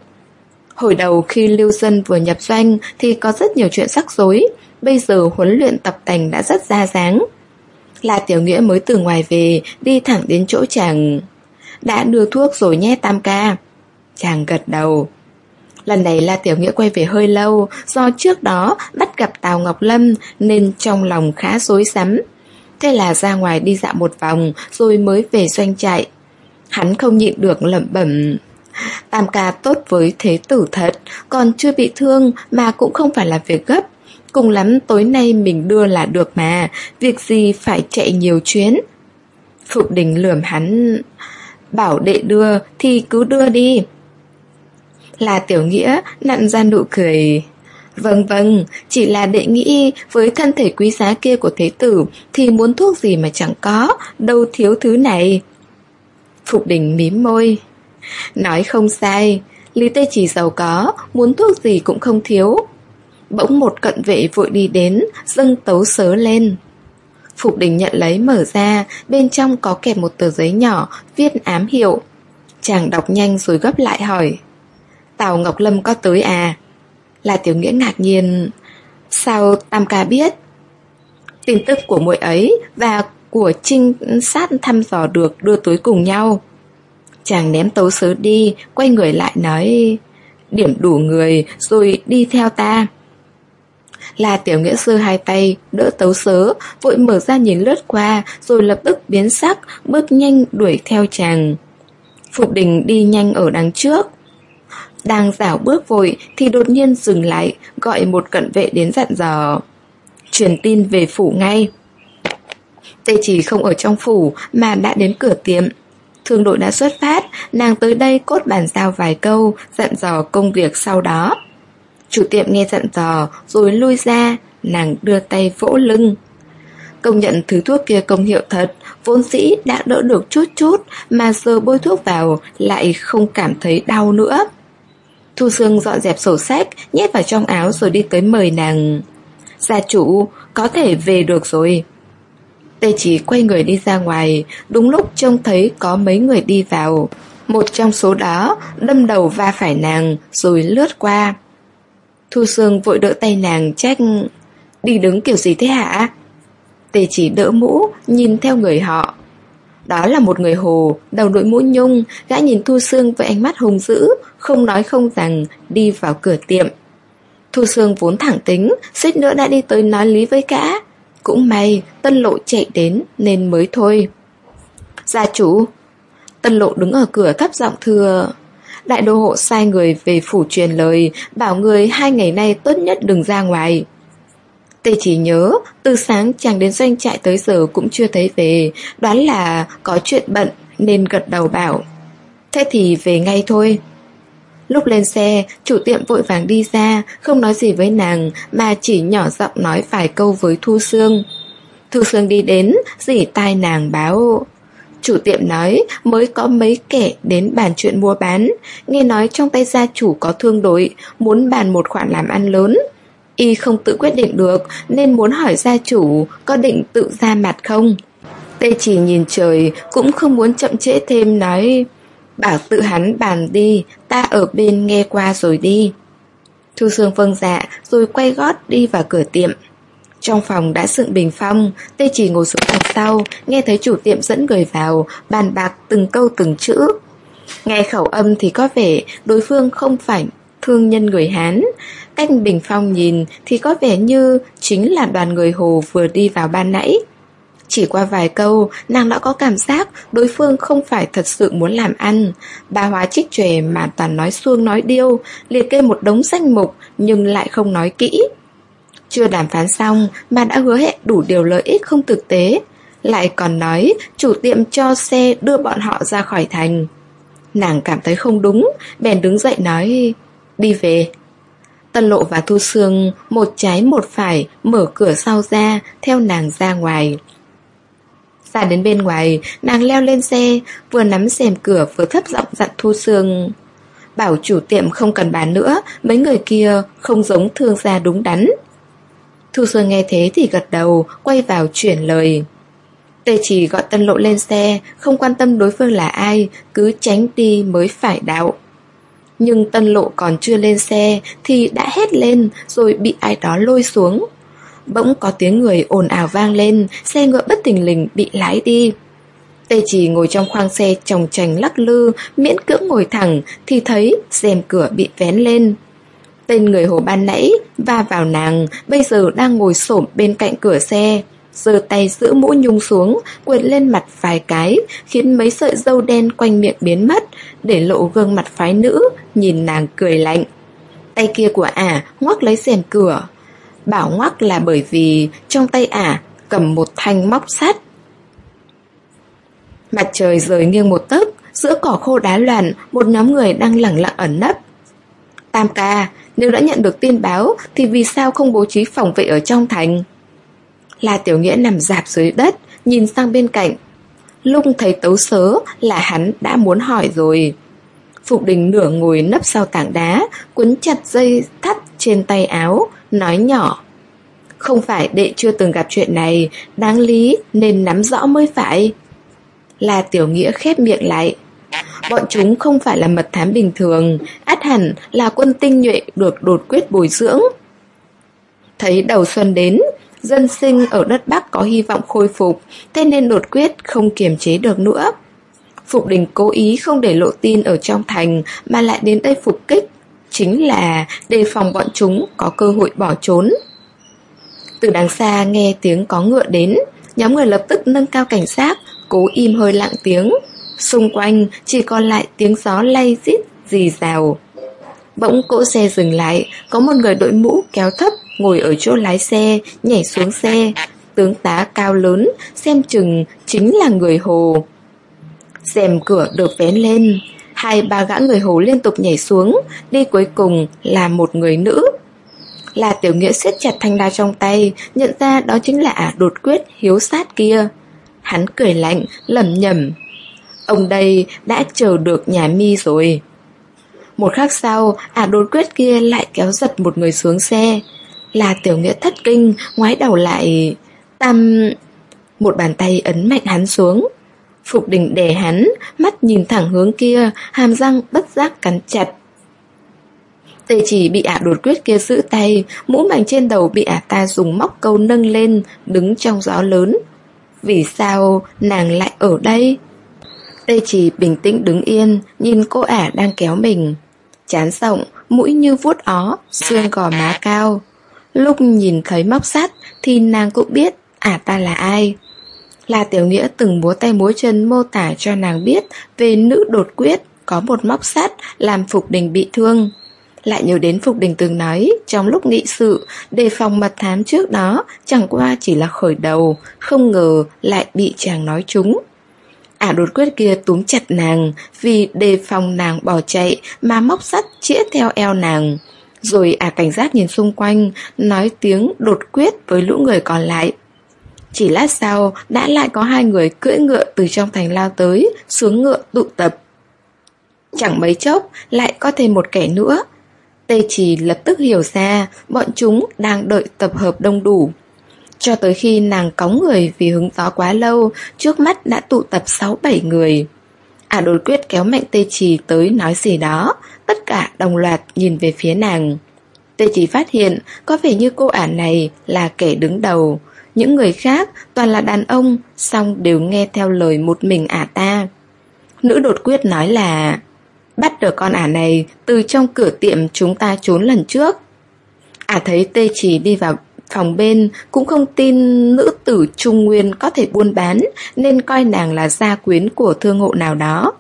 Speaker 1: Hồi đầu khi Lưu Dân vừa nhập doanh thì có rất nhiều chuyện rắc rối, bây giờ huấn luyện tập tành đã rất ra dáng. Là Tiểu Nghĩa mới từ ngoài về, đi thẳng đến chỗ chàng. Đã đưa thuốc rồi nhé Tam ca. Chàng gật đầu. Lần này La Tiểu Nghĩa quay về hơi lâu, do trước đó bắt gặp Tào Ngọc Lâm nên trong lòng khá rối rắm. Thế là ra ngoài đi dạo một vòng rồi mới về doanh trại. Hắn không nhịn được lẩm bẩm Tam ca tốt với thế tử thật, còn chưa bị thương mà cũng không phải là việc gấp. Cùng lắm tối nay mình đưa là được mà, việc gì phải chạy nhiều chuyến. Phục đình lườm hắn, bảo đệ đưa thì cứ đưa đi. Là tiểu nghĩa nặn ra nụ cười. Vâng vâng, chỉ là đệ nghĩ với thân thể quý giá kia của thế tử thì muốn thuốc gì mà chẳng có, đâu thiếu thứ này. Phục đình mím môi. Nói không sai, Lý Tê chỉ giàu có, muốn thuốc gì cũng không thiếu. Bỗng một cận vệ vội đi đến, dâng tấu sớ lên. Phục đình nhận lấy mở ra, bên trong có kẹp một tờ giấy nhỏ, viết ám hiệu. Chàng đọc nhanh rồi gấp lại hỏi. Tào Ngọc Lâm có tới à? Là tiểu nghĩa ngạc nhiên. Sao Tam ca biết? Tin tức của muội ấy và của trinh sát thăm dò được đưa tới cùng nhau. Chàng ném tấu sớ đi, quay người lại nói Điểm đủ người rồi đi theo ta là tiểu nghĩa sư hai tay Đỡ tấu sớ Vội mở ra nhìn lướt qua Rồi lập tức biến sắc Bước nhanh đuổi theo chàng. Phục đình đi nhanh ở đằng trước. Đang dảo bước vội Thì đột nhiên dừng lại Gọi một cận vệ đến dặn dò. Truyền tin về phủ ngay. Tê chỉ không ở trong phủ Mà đã đến cửa tiệm. Thương đội đã xuất phát, nàng tới đây cốt bàn giao vài câu, dặn dò công việc sau đó. Chủ tiệm nghe dặn dò, rồi lui ra, nàng đưa tay vỗ lưng. Công nhận thứ thuốc kia công hiệu thật, vốn dĩ đã đỡ được chút chút, mà giờ bôi thuốc vào lại không cảm thấy đau nữa. Thu Sương dọn dẹp sổ sách, nhét vào trong áo rồi đi tới mời nàng. Gia chủ, có thể về được rồi. Tê chỉ quay người đi ra ngoài, đúng lúc trông thấy có mấy người đi vào. Một trong số đó đâm đầu va phải nàng rồi lướt qua. Thu Sương vội đỡ tay nàng trách Đi đứng kiểu gì thế hả? Tề chỉ đỡ mũ, nhìn theo người họ. Đó là một người hồ, đầu đội mũ nhung, gã nhìn Thu Sương với ánh mắt hùng dữ, không nói không rằng, đi vào cửa tiệm. Thu Sương vốn thẳng tính, suýt nữa đã đi tới nói lý với gã. Cũng may, tân lộ chạy đến nên mới thôi. Gia chủ, tân lộ đứng ở cửa thấp giọng thưa... Đại đô hộ sai người về phủ truyền lời, bảo người hai ngày nay tốt nhất đừng ra ngoài. Tê chỉ nhớ, từ sáng chàng đến doanh trại tới giờ cũng chưa thấy về, đoán là có chuyện bận nên gật đầu bảo. Thế thì về ngay thôi. Lúc lên xe, chủ tiệm vội vàng đi ra, không nói gì với nàng mà chỉ nhỏ giọng nói vài câu với Thu Sương. Thu Sương đi đến, dỉ tai nàng báo. Chủ tiệm nói mới có mấy kẻ đến bàn chuyện mua bán, nghe nói trong tay gia chủ có thương đội, muốn bàn một khoản làm ăn lớn. Y không tự quyết định được nên muốn hỏi gia chủ có định tự ra mặt không. Tê chỉ nhìn trời cũng không muốn chậm trễ thêm nói Bảo tự hắn bàn đi, ta ở bên nghe qua rồi đi. Thu Sương vâng dạ rồi quay gót đi vào cửa tiệm. Trong phòng đã dựng bình phong, Tê chỉ ngồi xuống đằng sau, nghe thấy chủ tiệm dẫn người vào, bàn bạc từng câu từng chữ. Nghe khẩu âm thì có vẻ đối phương không phải thương nhân người Hán. Cách bình phong nhìn thì có vẻ như chính là đoàn người Hồ vừa đi vào ban nãy. Chỉ qua vài câu, nàng đã có cảm giác đối phương không phải thật sự muốn làm ăn. Bà hóa trích tròe mà toàn nói xuông nói điêu, liệt kê một đống danh mục nhưng lại không nói kỹ. Chưa đàm phán xong mà đã hứa hẹn đủ điều lợi ích không thực tế. Lại còn nói chủ tiệm cho xe đưa bọn họ ra khỏi thành. Nàng cảm thấy không đúng, bèn đứng dậy nói đi về. Tân lộ và Thu Sương một trái một phải mở cửa sau ra theo nàng ra ngoài. Ra đến bên ngoài, nàng leo lên xe, vừa nắm xem cửa vừa thấp giọng dặn Thu Sương. Bảo chủ tiệm không cần bán nữa, mấy người kia không giống thương gia đúng đắn. Thu Sương nghe thế thì gật đầu, quay vào chuyển lời. Tê chỉ gọi tân lộ lên xe, không quan tâm đối phương là ai, cứ tránh đi mới phải đạo. Nhưng tân lộ còn chưa lên xe thì đã hét lên rồi bị ai đó lôi xuống. Bỗng có tiếng người ồn ào vang lên, xe ngựa bất tình lình bị lái đi. Tê chỉ ngồi trong khoang xe trồng trành lắc lư, miễn cưỡng ngồi thẳng thì thấy rèm cửa bị vén lên. Tên người hồ ban nãy va vào nàng, Bây giờ đang ngồi xổm bên cạnh cửa xe. Giơ tay giữ mũ nhung xuống, Quệt lên mặt vài cái, Khiến mấy sợi dâu đen quanh miệng biến mất, Để lộ gương mặt phái nữ, Nhìn nàng cười lạnh. Tay kia của ả ngoắc lấy rèm cửa. Bảo ngoắc là bởi vì Trong tay ả cầm một thanh móc sắt. Mặt trời rời nghiêng một tấc, Giữa cỏ khô đá loạn, Một nhóm người đang lẳng lặng ẩn nấp. Tam ca nếu đã nhận được tin báo, Thì vì sao không bố trí phòng vệ ở trong thành? La Tiểu Nghĩa nằm dạp dưới đất, Nhìn sang bên cạnh. Lung thấy tấu sớ là hắn đã muốn hỏi rồi. Phục đình nửa ngồi nấp sau tảng đá, Quấn chặt dây thắt trên tay áo, Nói nhỏ. Không phải đệ chưa từng gặp chuyện này, Đáng lý nên nắm rõ mới phải. La Tiểu Nghĩa khép miệng lại. Bọn chúng không phải là mật thám bình thường, át hẳn là quân tinh nhuệ được đột quyết bồi dưỡng. Thấy đầu xuân đến, dân sinh ở đất Bắc có hy vọng khôi phục, thế nên đột quyết không kiềm chế được nữa. Phục đình cố ý không để lộ tin ở trong thành mà lại đến đây phục kích, chính là đề phòng bọn chúng có cơ hội bỏ trốn. Từ đằng xa nghe tiếng có ngựa đến, nhóm người lập tức nâng cao cảnh giác, cố im hơi lặng tiếng. Xung quanh chỉ còn lại tiếng gió lay rít rì rào. Bỗng cỗ xe dừng lại Có một người đội mũ kéo thấp Ngồi ở chỗ lái xe Nhảy xuống xe. Tướng tá cao lớn Xem chừng chính là người Hồ. Rèm cửa được vén lên Hai ba gã người Hồ liên tục nhảy xuống Đi cuối cùng là một người nữ. Là tiểu nghĩa siết chặt thanh đao trong tay Nhận ra đó chính là ả đột quyết hiếu sát kia. Hắn cười lạnh, lẩm nhẩm. Ông đây đã chờ được nhà mi rồi. Một khắc sau, Ả đột quyết kia lại kéo giật một người xuống xe. Là tiểu nghĩa thất kinh, Ngoái đầu lại Tam... Một bàn tay ấn mạnh hắn xuống. Phục đình đè hắn, Mắt nhìn thẳng hướng kia, Hàm răng bất giác cắn chặt. Tề chỉ bị ả đột quyết kia giữ tay, Mũ mảnh trên đầu bị ả ta dùng móc câu nâng lên, Đứng trong gió lớn. Vì sao nàng lại ở đây? Tê chỉ bình tĩnh đứng yên, nhìn cô ả đang kéo mình. Chán rộng, mũi như vuốt ó, xương gò má cao. Lúc nhìn thấy móc sắt thì nàng cũng biết ả ta là ai. Là Tiểu Nghĩa từng múa tay múa chân mô tả cho nàng biết về nữ đột quyết có một móc sắt làm Phục Đình bị thương. Lại nhớ đến Phục Đình từng nói trong lúc nghị sự, đề phòng mật thám trước đó chẳng qua chỉ là khởi đầu, không ngờ lại bị chàng nói trúng. Ả đột quyết kia túm chặt nàng vì đề phòng nàng bỏ chạy mà móc sắt chĩa theo eo nàng. Rồi ả cảnh giác nhìn xung quanh, nói tiếng đột quyết với lũ người còn lại. Chỉ lát sau, đã lại có hai người cưỡi ngựa từ trong thành lao tới, xuống ngựa tụ tập. Chẳng mấy chốc, lại có thêm một kẻ nữa. Tê chỉ lập tức hiểu ra, bọn chúng đang đợi tập hợp đông đủ. Cho tới khi nàng cóng người vì hứng gió quá lâu, trước mắt đã tụ tập 6-7 người. Ả đột quyết kéo mạnh tê trì tới nói gì đó, tất cả đồng loạt nhìn về phía nàng. Tê chỉ phát hiện có vẻ như cô ả này là kẻ đứng đầu. Những người khác toàn là đàn ông, song đều nghe theo lời một mình ả ta. Nữ đột quyết nói là Bắt được con ả này từ trong cửa tiệm chúng ta trốn lần trước. Ả thấy tê chỉ đi vào phòng bên cũng không tin nữ tử Trung Nguyên có thể buôn bán nên coi nàng là gia quyến của thương hộ nào đó.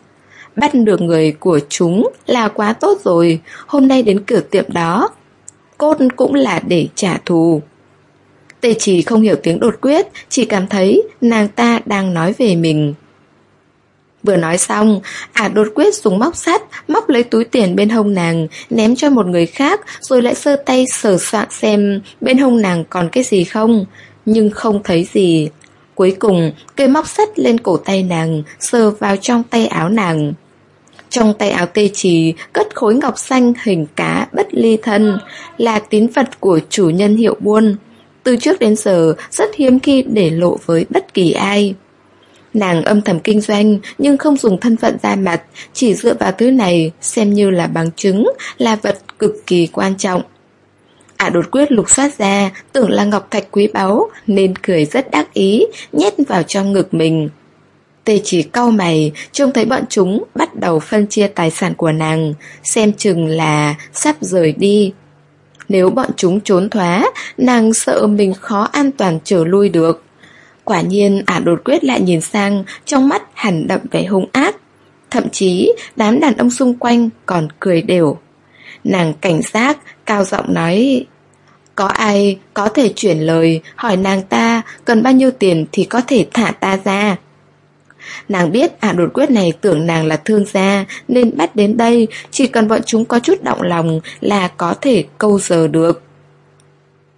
Speaker 1: Bắt được người của chúng là quá tốt rồi, hôm nay đến cửa tiệm đó. Cốt cũng là để trả thù. Tê chỉ không hiểu tiếng đột quyết, chỉ cảm thấy nàng ta đang nói về mình. Vừa nói xong, ả đột quyết dùng móc sắt, móc lấy túi tiền bên hông nàng, ném cho một người khác, rồi lại sơ tay sờ soạn xem bên hông nàng còn cái gì không. Nhưng không thấy gì. Cuối cùng, cây móc sắt lên cổ tay nàng, sờ vào trong tay áo nàng. Trong tay áo tê trì cất khối ngọc xanh hình cá bất ly thân, là tín vật của chủ nhân hiệu buôn. Từ trước đến giờ rất hiếm khi để lộ với bất kỳ ai. Nàng âm thầm kinh doanh nhưng không dùng thân phận ra mặt, chỉ dựa vào thứ này xem như là bằng chứng, là vật cực kỳ quan trọng. Ả đột quyết lục soát ra, tưởng là ngọc thạch quý báu, nên cười rất đắc ý, nhét vào trong ngực mình. Tê chỉ cau mày, trông thấy bọn chúng bắt đầu phân chia tài sản của nàng, xem chừng là sắp rời đi. Nếu bọn chúng trốn thoá, nàng sợ mình khó an toàn trở lui được. Quả nhiên, ả đột quyết lại nhìn sang, Trong mắt hẳn đậm vẻ hung ác. Thậm chí, đám đàn ông xung quanh còn cười đều. Nàng cảnh giác, cao giọng nói, Có ai có thể chuyển lời, hỏi nàng ta cần bao nhiêu tiền thì có thể thả ta ra? Nàng biết ả đột quyết này tưởng nàng là thương gia, Nên bắt đến đây, Chỉ cần bọn chúng có chút động lòng Là có thể câu giờ được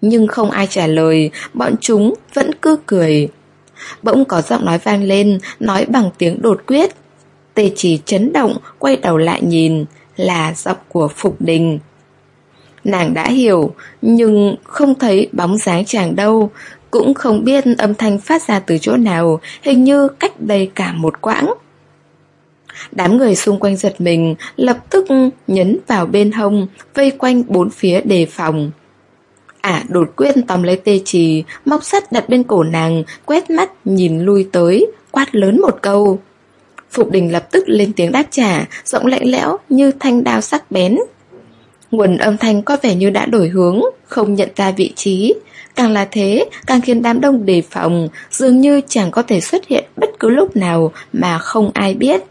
Speaker 1: nhưng không ai trả lời, bọn chúng vẫn cứ cười. Bỗng có giọng nói vang lên, nói bằng tiếng đột quyết. Tề chỉ chấn động, quay đầu lại nhìn, là giọng của Phục Đình. Nàng đã hiểu, nhưng không thấy bóng dáng chàng đâu, cũng không biết âm thanh phát ra từ chỗ nào, hình như cách đây cả một quãng. Đám người xung quanh giật mình, lập tức nhấn vào bên hông, vây quanh bốn phía đề phòng. Ả đột quyết tóm lấy tê trì, móc sắt đặt bên cổ nàng, quét mắt nhìn lui tới, quát lớn một câu. Phục đình lập tức lên tiếng đáp trả, giọng lạnh lẽo như thanh đao sắc bén. Nguồn âm thanh có vẻ như đã đổi hướng, không nhận ra vị trí. Càng là thế, càng khiến đám đông đề phòng, dường như chẳng có thể xuất hiện bất cứ lúc nào mà không ai biết.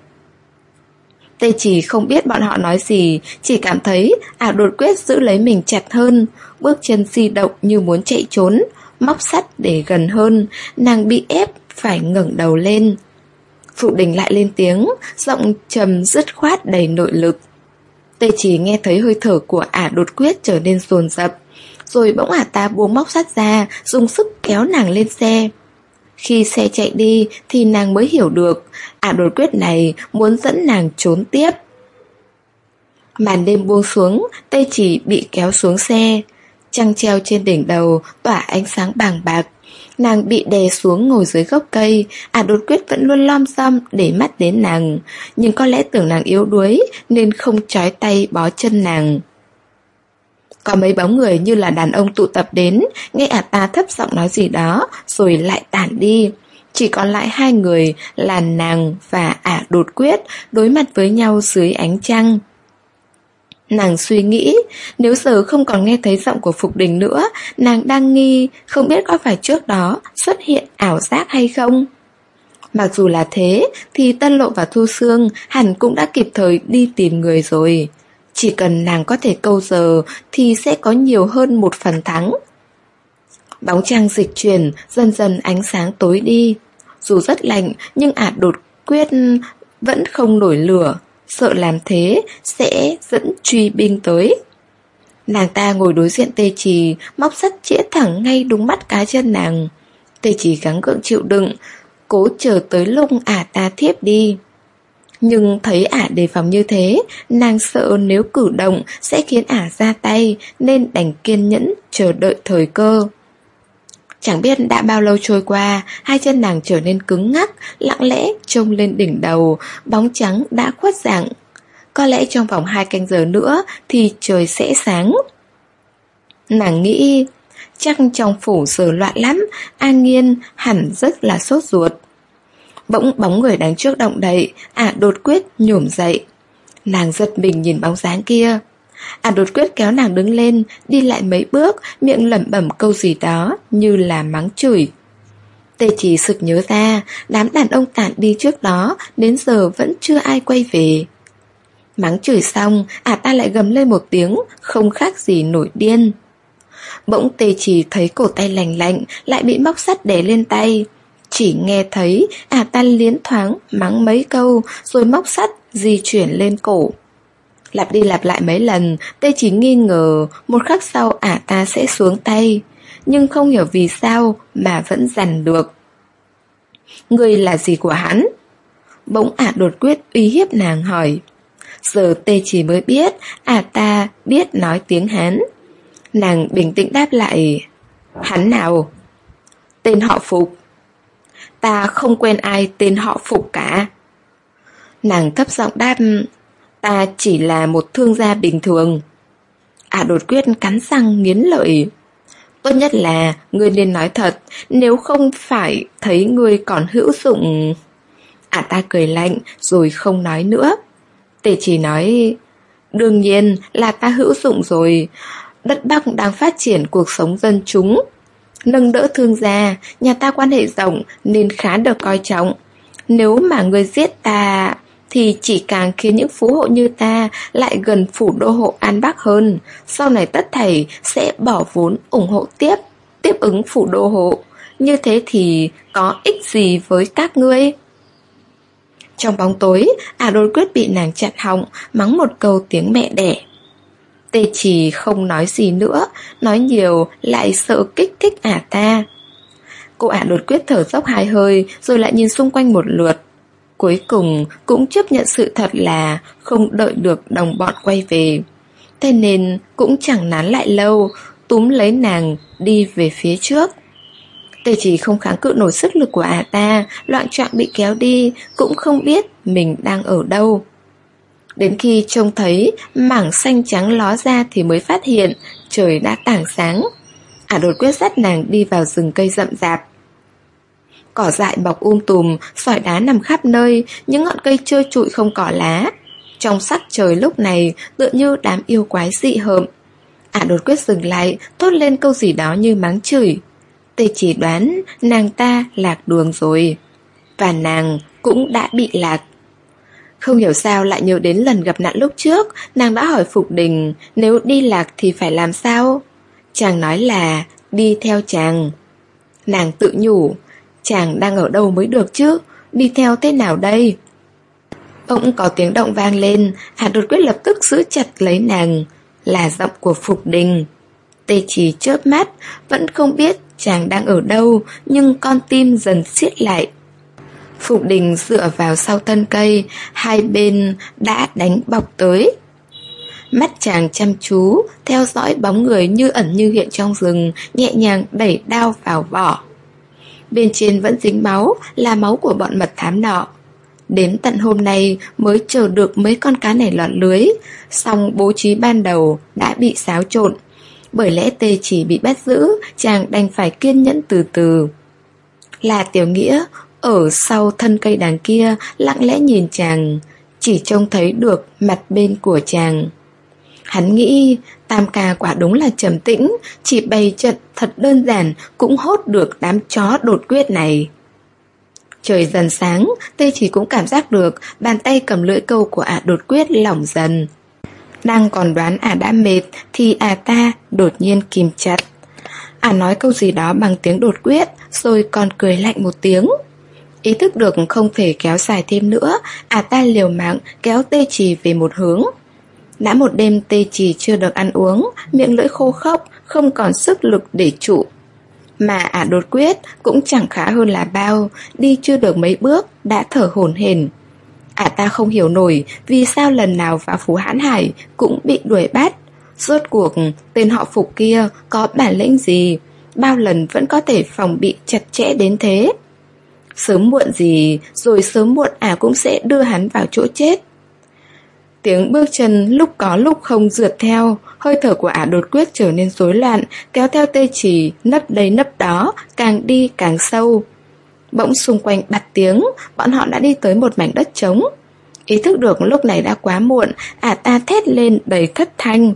Speaker 1: Tê chỉ không biết bọn họ nói gì, chỉ cảm thấy ả đột quyết giữ lấy mình chặt hơn, bước chân di động như muốn chạy trốn, móc sắt để gần hơn, nàng bị ép phải ngẩng đầu lên. Phụ đình lại lên tiếng, giọng trầm dứt khoát đầy nội lực. Tê chỉ nghe thấy hơi thở của ả đột quyết trở nên dồn dập, rồi bỗng ả ta buông móc sắt ra, dùng sức kéo nàng lên xe. Khi xe chạy đi thì nàng mới hiểu được Ả đột quyết này muốn dẫn nàng trốn tiếp Màn đêm buông xuống Tê chỉ bị kéo xuống xe Trăng treo trên đỉnh đầu Tỏa ánh sáng bàng bạc Nàng bị đè xuống ngồi dưới gốc cây Ả đột quyết vẫn luôn lom xom để mắt đến nàng Nhưng có lẽ tưởng nàng yếu đuối Nên không trói tay bó chân nàng có mấy bóng người như là đàn ông tụ tập đến, nghe ả ta thấp giọng nói gì đó, rồi lại tản đi. Chỉ còn lại hai người là nàng và ả đột quyết đối mặt với nhau dưới ánh trăng. Nàng suy nghĩ, nếu giờ không còn nghe thấy giọng của Phục Đình nữa, nàng đang nghi không biết có phải trước đó xuất hiện ảo giác hay không. Mặc dù là thế, thì Tân Lộ và Thu Sương hẳn cũng đã kịp thời đi tìm người rồi. Chỉ cần nàng có thể câu giờ thì sẽ có nhiều hơn một phần thắng. Bóng trăng dịch chuyển, dần dần ánh sáng tối đi. Dù rất lạnh nhưng ả đột quyết vẫn không nổi lửa, sợ làm thế sẽ dẫn truy binh tới. Nàng ta ngồi đối diện tê trì, móc sắt chĩa thẳng ngay đúng mắt cá chân nàng. Tê trì gắng gượng chịu đựng, cố chờ tới lúc ả ta thiếp đi. Nhưng thấy ả đề phòng như thế, nàng sợ nếu cử động sẽ khiến ả ra tay nên đành kiên nhẫn chờ đợi thời cơ. Chẳng biết đã bao lâu trôi qua, hai chân nàng trở nên cứng ngắc, lặng lẽ trông lên đỉnh đầu, bóng trắng đã khuất dạng. Có lẽ trong vòng hai canh giờ nữa thì trời sẽ sáng. Nàng nghĩ, chắc trong phủ giờ loạn lắm, an nhiên hẳn rất là sốt ruột. Bỗng bóng người đáng trước động đậy, ả đột quyết nhổm dậy. Nàng giật mình nhìn bóng dáng kia. Ả đột quyết kéo nàng đứng lên, đi lại mấy bước, miệng lẩm bẩm câu gì đó, như là mắng chửi. Tê chỉ sực nhớ ra, đám đàn ông tản đi trước đó, đến giờ vẫn chưa ai quay về. Mắng chửi xong, ả ta lại gầm lên một tiếng, không khác gì nổi điên. Bỗng tê chỉ thấy cổ tay lành lạnh, lại bị móc sắt đè lên tay. Chỉ nghe thấy ả ta liến thoáng mắng mấy câu rồi móc sắt di chuyển lên cổ. Lặp đi lặp lại mấy lần, tê chỉ nghi ngờ một khắc sau ả ta sẽ xuống tay. Nhưng không hiểu vì sao mà vẫn dằn được. Người là gì của hắn? Bỗng ả đột quyết uy hiếp nàng hỏi. Giờ tê chỉ mới biết ả ta biết nói tiếng Hán. Nàng bình tĩnh đáp lại. Hắn nào? Tên họ Phục. Ta không quen ai tên họ Phục cả. Nàng thấp giọng đáp, ta chỉ là một thương gia bình thường. À đột quyết cắn răng nghiến lợi. Tốt nhất là ngươi nên nói thật, nếu không phải thấy ngươi còn hữu dụng... À ta cười lạnh rồi không nói nữa. Tề chỉ nói, đương nhiên là ta hữu dụng rồi. Đất Bắc đang phát triển cuộc sống dân chúng, nâng đỡ thương gia, nhà ta quan hệ rộng nên khá được coi trọng. Nếu mà người giết ta thì chỉ càng khiến những phú hộ như ta lại gần phủ đô hộ An Bắc hơn. Sau này tất thầy sẽ bỏ vốn ủng hộ tiếp, tiếp ứng phủ đô hộ. Như thế thì có ích gì với các ngươi? Trong bóng tối, à đôi quyết bị nàng chặn họng, mắng một câu tiếng mẹ đẻ. Tê chỉ không nói gì nữa, nói nhiều lại sợ kích thích ả ta. Cô ả đột quyết thở dốc hai hơi rồi lại nhìn xung quanh một lượt. Cuối cùng cũng chấp nhận sự thật là không đợi được đồng bọn quay về. Thế nên cũng chẳng nán lại lâu, túm lấy nàng đi về phía trước. Tề chỉ không kháng cự nổi sức lực của ả ta, loạn trọng bị kéo đi, cũng không biết mình đang ở đâu. Đến khi trông thấy mảng xanh trắng ló ra thì mới phát hiện trời đã tảng sáng. Ả đột quyết dắt nàng đi vào rừng cây rậm rạp. Cỏ dại bọc um tùm, sỏi đá nằm khắp nơi, những ngọn cây trơ trụi không cỏ lá. Trong sắc trời lúc này tựa như đám yêu quái dị hợm. Ả đột quyết dừng lại, thốt lên câu gì đó như mắng chửi. Tê chỉ đoán nàng ta lạc đường rồi. Và nàng cũng đã bị lạc. Không hiểu sao lại nhớ đến lần gặp nạn lúc trước, nàng đã hỏi Phục Đình nếu đi lạc thì phải làm sao? Chàng nói là đi theo chàng. Nàng tự nhủ, chàng đang ở đâu mới được chứ, đi theo thế nào đây? Bỗng có tiếng động vang lên, Hà đột quyết lập tức giữ chặt lấy nàng, là giọng của Phục Đình. Tê chỉ chớp mắt, vẫn không biết chàng đang ở đâu, nhưng con tim dần siết lại. Phục đình dựa vào sau thân cây, hai bên đã đánh bọc tới. Mắt chàng chăm chú, theo dõi bóng người như ẩn như hiện trong rừng, nhẹ nhàng đẩy đao vào vỏ. Bên trên vẫn dính máu, là máu của bọn mật thám nọ. Đến tận hôm nay mới chờ được mấy con cá này lọt lưới, xong bố trí ban đầu đã bị xáo trộn. Bởi lẽ tê chỉ bị bắt giữ, chàng đành phải kiên nhẫn từ từ. Là tiểu nghĩa, ở sau thân cây đằng kia lặng lẽ nhìn chàng, chỉ trông thấy được mặt bên của chàng. Hắn nghĩ Tam ca quả đúng là trầm tĩnh, chỉ bày trận thật đơn giản cũng hốt được đám chó đột quyết này. Trời dần sáng, Tê chỉ cũng cảm giác được bàn tay cầm lưỡi câu của ả đột quyết lỏng dần. Đang còn đoán ả đã mệt thì ả ta đột nhiên kìm chặt. Ả nói câu gì đó bằng tiếng đột quyết rồi còn cười lạnh một tiếng. Ý thức được không thể kéo dài thêm nữa, ả ta liều mạng kéo tê trì về một hướng. Đã một đêm tê trì chưa được ăn uống, miệng lưỡi khô khốc, không còn sức lực để trụ. Mà ả đột quyết cũng chẳng khá hơn là bao, đi chưa được mấy bước, đã thở hổn hển. Ả ta không hiểu nổi vì sao lần nào vào Phú Hãn Hải cũng bị đuổi bắt. Rốt cuộc, tên họ Phục kia có bản lĩnh gì, bao lần vẫn có thể phòng bị chặt chẽ đến thế. Sớm muộn gì, rồi sớm muộn ả cũng sẽ đưa hắn vào chỗ chết. Tiếng bước chân lúc có lúc không rượt theo, hơi thở của ả đột quyết trở nên rối loạn, kéo theo tê chỉ, nấp đây nấp đó, càng đi càng sâu. Bỗng xung quanh bật tiếng, bọn họ đã đi tới một mảnh đất trống. Ý thức được lúc này đã quá muộn, ả ta thét lên đầy thất thanh.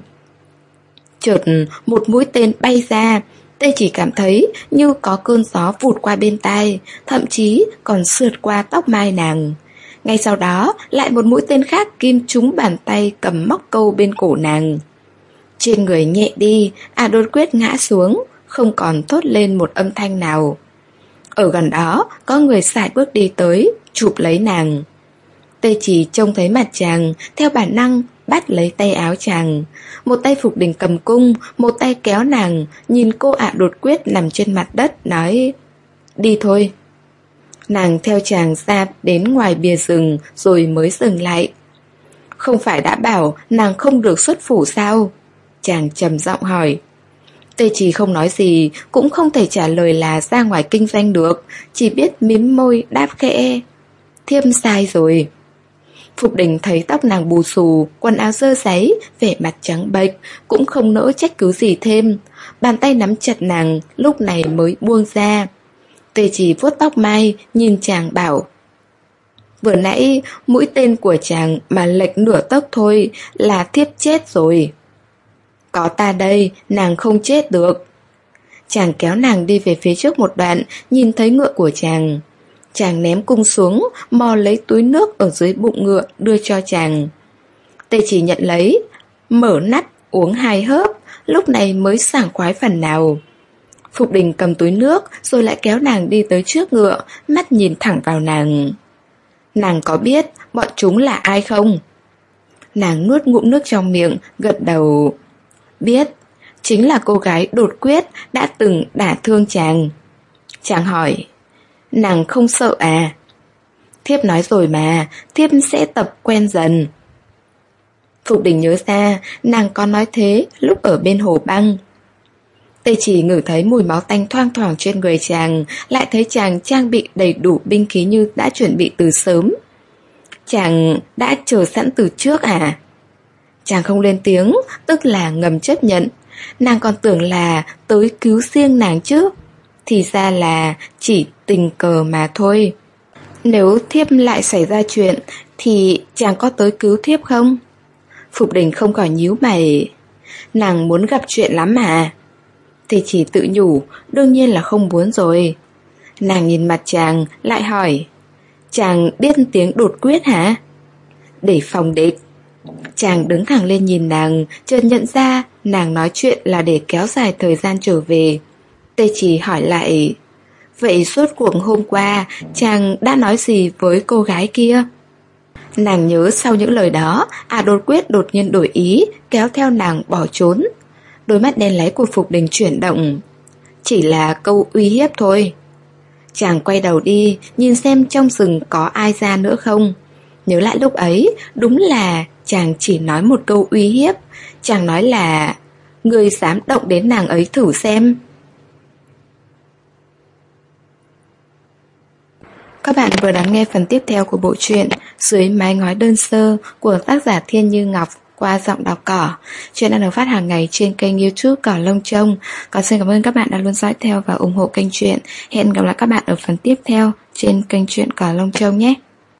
Speaker 1: Chợt một mũi tên bay ra, Tê chỉ cảm thấy như có cơn gió vụt qua bên tai, thậm chí còn sượt qua tóc mai nàng. Ngay sau đó, lại một mũi tên khác kim trúng bàn tay cầm móc câu bên cổ nàng. Trên người nhẹ đi, à đột quyết ngã xuống, không còn thốt lên một âm thanh nào. Ở gần đó, có người xài bước đi tới, chụp lấy nàng. Tê chỉ trông thấy mặt chàng, theo bản năng, bắt lấy tay áo chàng. Một tay Phục Đình cầm cung, một tay kéo nàng, nhìn cô ạ đột quyết nằm trên mặt đất, nói Đi thôi. Nàng theo chàng ra đến ngoài bìa rừng rồi mới dừng lại. Không phải đã bảo nàng không được xuất phủ sao? Chàng trầm giọng hỏi. Tê chỉ không nói gì, cũng không thể trả lời là ra ngoài kinh doanh được, chỉ biết mím môi đáp khẽ. Thiêm sai rồi. Phục đình thấy tóc nàng bù xù, quần áo dơ giấy, vẻ mặt trắng bệch, cũng không nỡ trách cứ gì thêm. Bàn tay nắm chặt nàng, lúc này mới buông ra. Tê chỉ vuốt tóc mai, nhìn chàng bảo. Vừa nãy, mũi tên của chàng mà lệch nửa tấc thôi là thiếp chết rồi. Có ta đây, nàng không chết được. Chàng kéo nàng đi về phía trước một đoạn, nhìn thấy ngựa của chàng. Chàng ném cung xuống, mò lấy túi nước ở dưới bụng ngựa đưa cho chàng. Tê chỉ nhận lấy, mở nắp, uống hai hớp, lúc này mới sảng khoái phần nào. Phục đình cầm túi nước rồi lại kéo nàng đi tới trước ngựa, mắt nhìn thẳng vào nàng. Nàng có biết bọn chúng là ai không? Nàng nuốt ngụm nước trong miệng, gật đầu. Biết, chính là cô gái đột quyết đã từng đả thương chàng. Chàng hỏi, nàng không sợ à? Thiếp nói rồi mà, thiếp sẽ tập quen dần. Phục đình nhớ ra, nàng có nói thế lúc ở bên hồ băng. Tê chỉ ngửi thấy mùi máu tanh thoang thoảng trên người chàng, lại thấy chàng trang bị đầy đủ binh khí như đã chuẩn bị từ sớm. Chàng đã chờ sẵn từ trước à? Chàng không lên tiếng, tức là ngầm chấp nhận. Nàng còn tưởng là tới cứu riêng nàng chứ. Thì ra là chỉ tình cờ mà thôi. Nếu thiếp lại xảy ra chuyện, thì chàng có tới cứu thiếp không? Phục đình không khỏi nhíu mày. Nàng muốn gặp chuyện lắm mà. Thì chỉ tự nhủ, đương nhiên là không muốn rồi. Nàng nhìn mặt chàng, lại hỏi. Chàng biết tiếng đột quyết hả? Để phòng địch. Chàng đứng thẳng lên nhìn nàng, chợt nhận ra nàng nói chuyện là để kéo dài thời gian trở về. Tê chỉ hỏi lại, vậy suốt cuộc hôm qua chàng đã nói gì với cô gái kia? Nàng nhớ sau những lời đó, à đột quyết đột nhiên đổi ý, kéo theo nàng bỏ trốn. Đôi mắt đen láy của Phục Đình chuyển động. Chỉ là câu uy hiếp thôi. Chàng quay đầu đi, nhìn xem trong rừng có ai ra nữa không. Nhớ lại lúc ấy, đúng là chàng chỉ nói một câu uy hiếp. Chàng nói là, người dám động đến nàng ấy thử xem. Các bạn vừa đón nghe phần tiếp theo của bộ truyện Dưới mái ngói đơn sơ của tác giả Thiên Như Ngọc qua giọng đọc cỏ. Chuyện đang được phát hàng ngày trên kênh youtube Cỏ Lông Trông. Còn xin cảm ơn các bạn đã luôn dõi theo và ủng hộ kênh truyện. Hẹn gặp lại các bạn ở phần tiếp theo trên kênh truyện Cỏ Lông Trông nhé.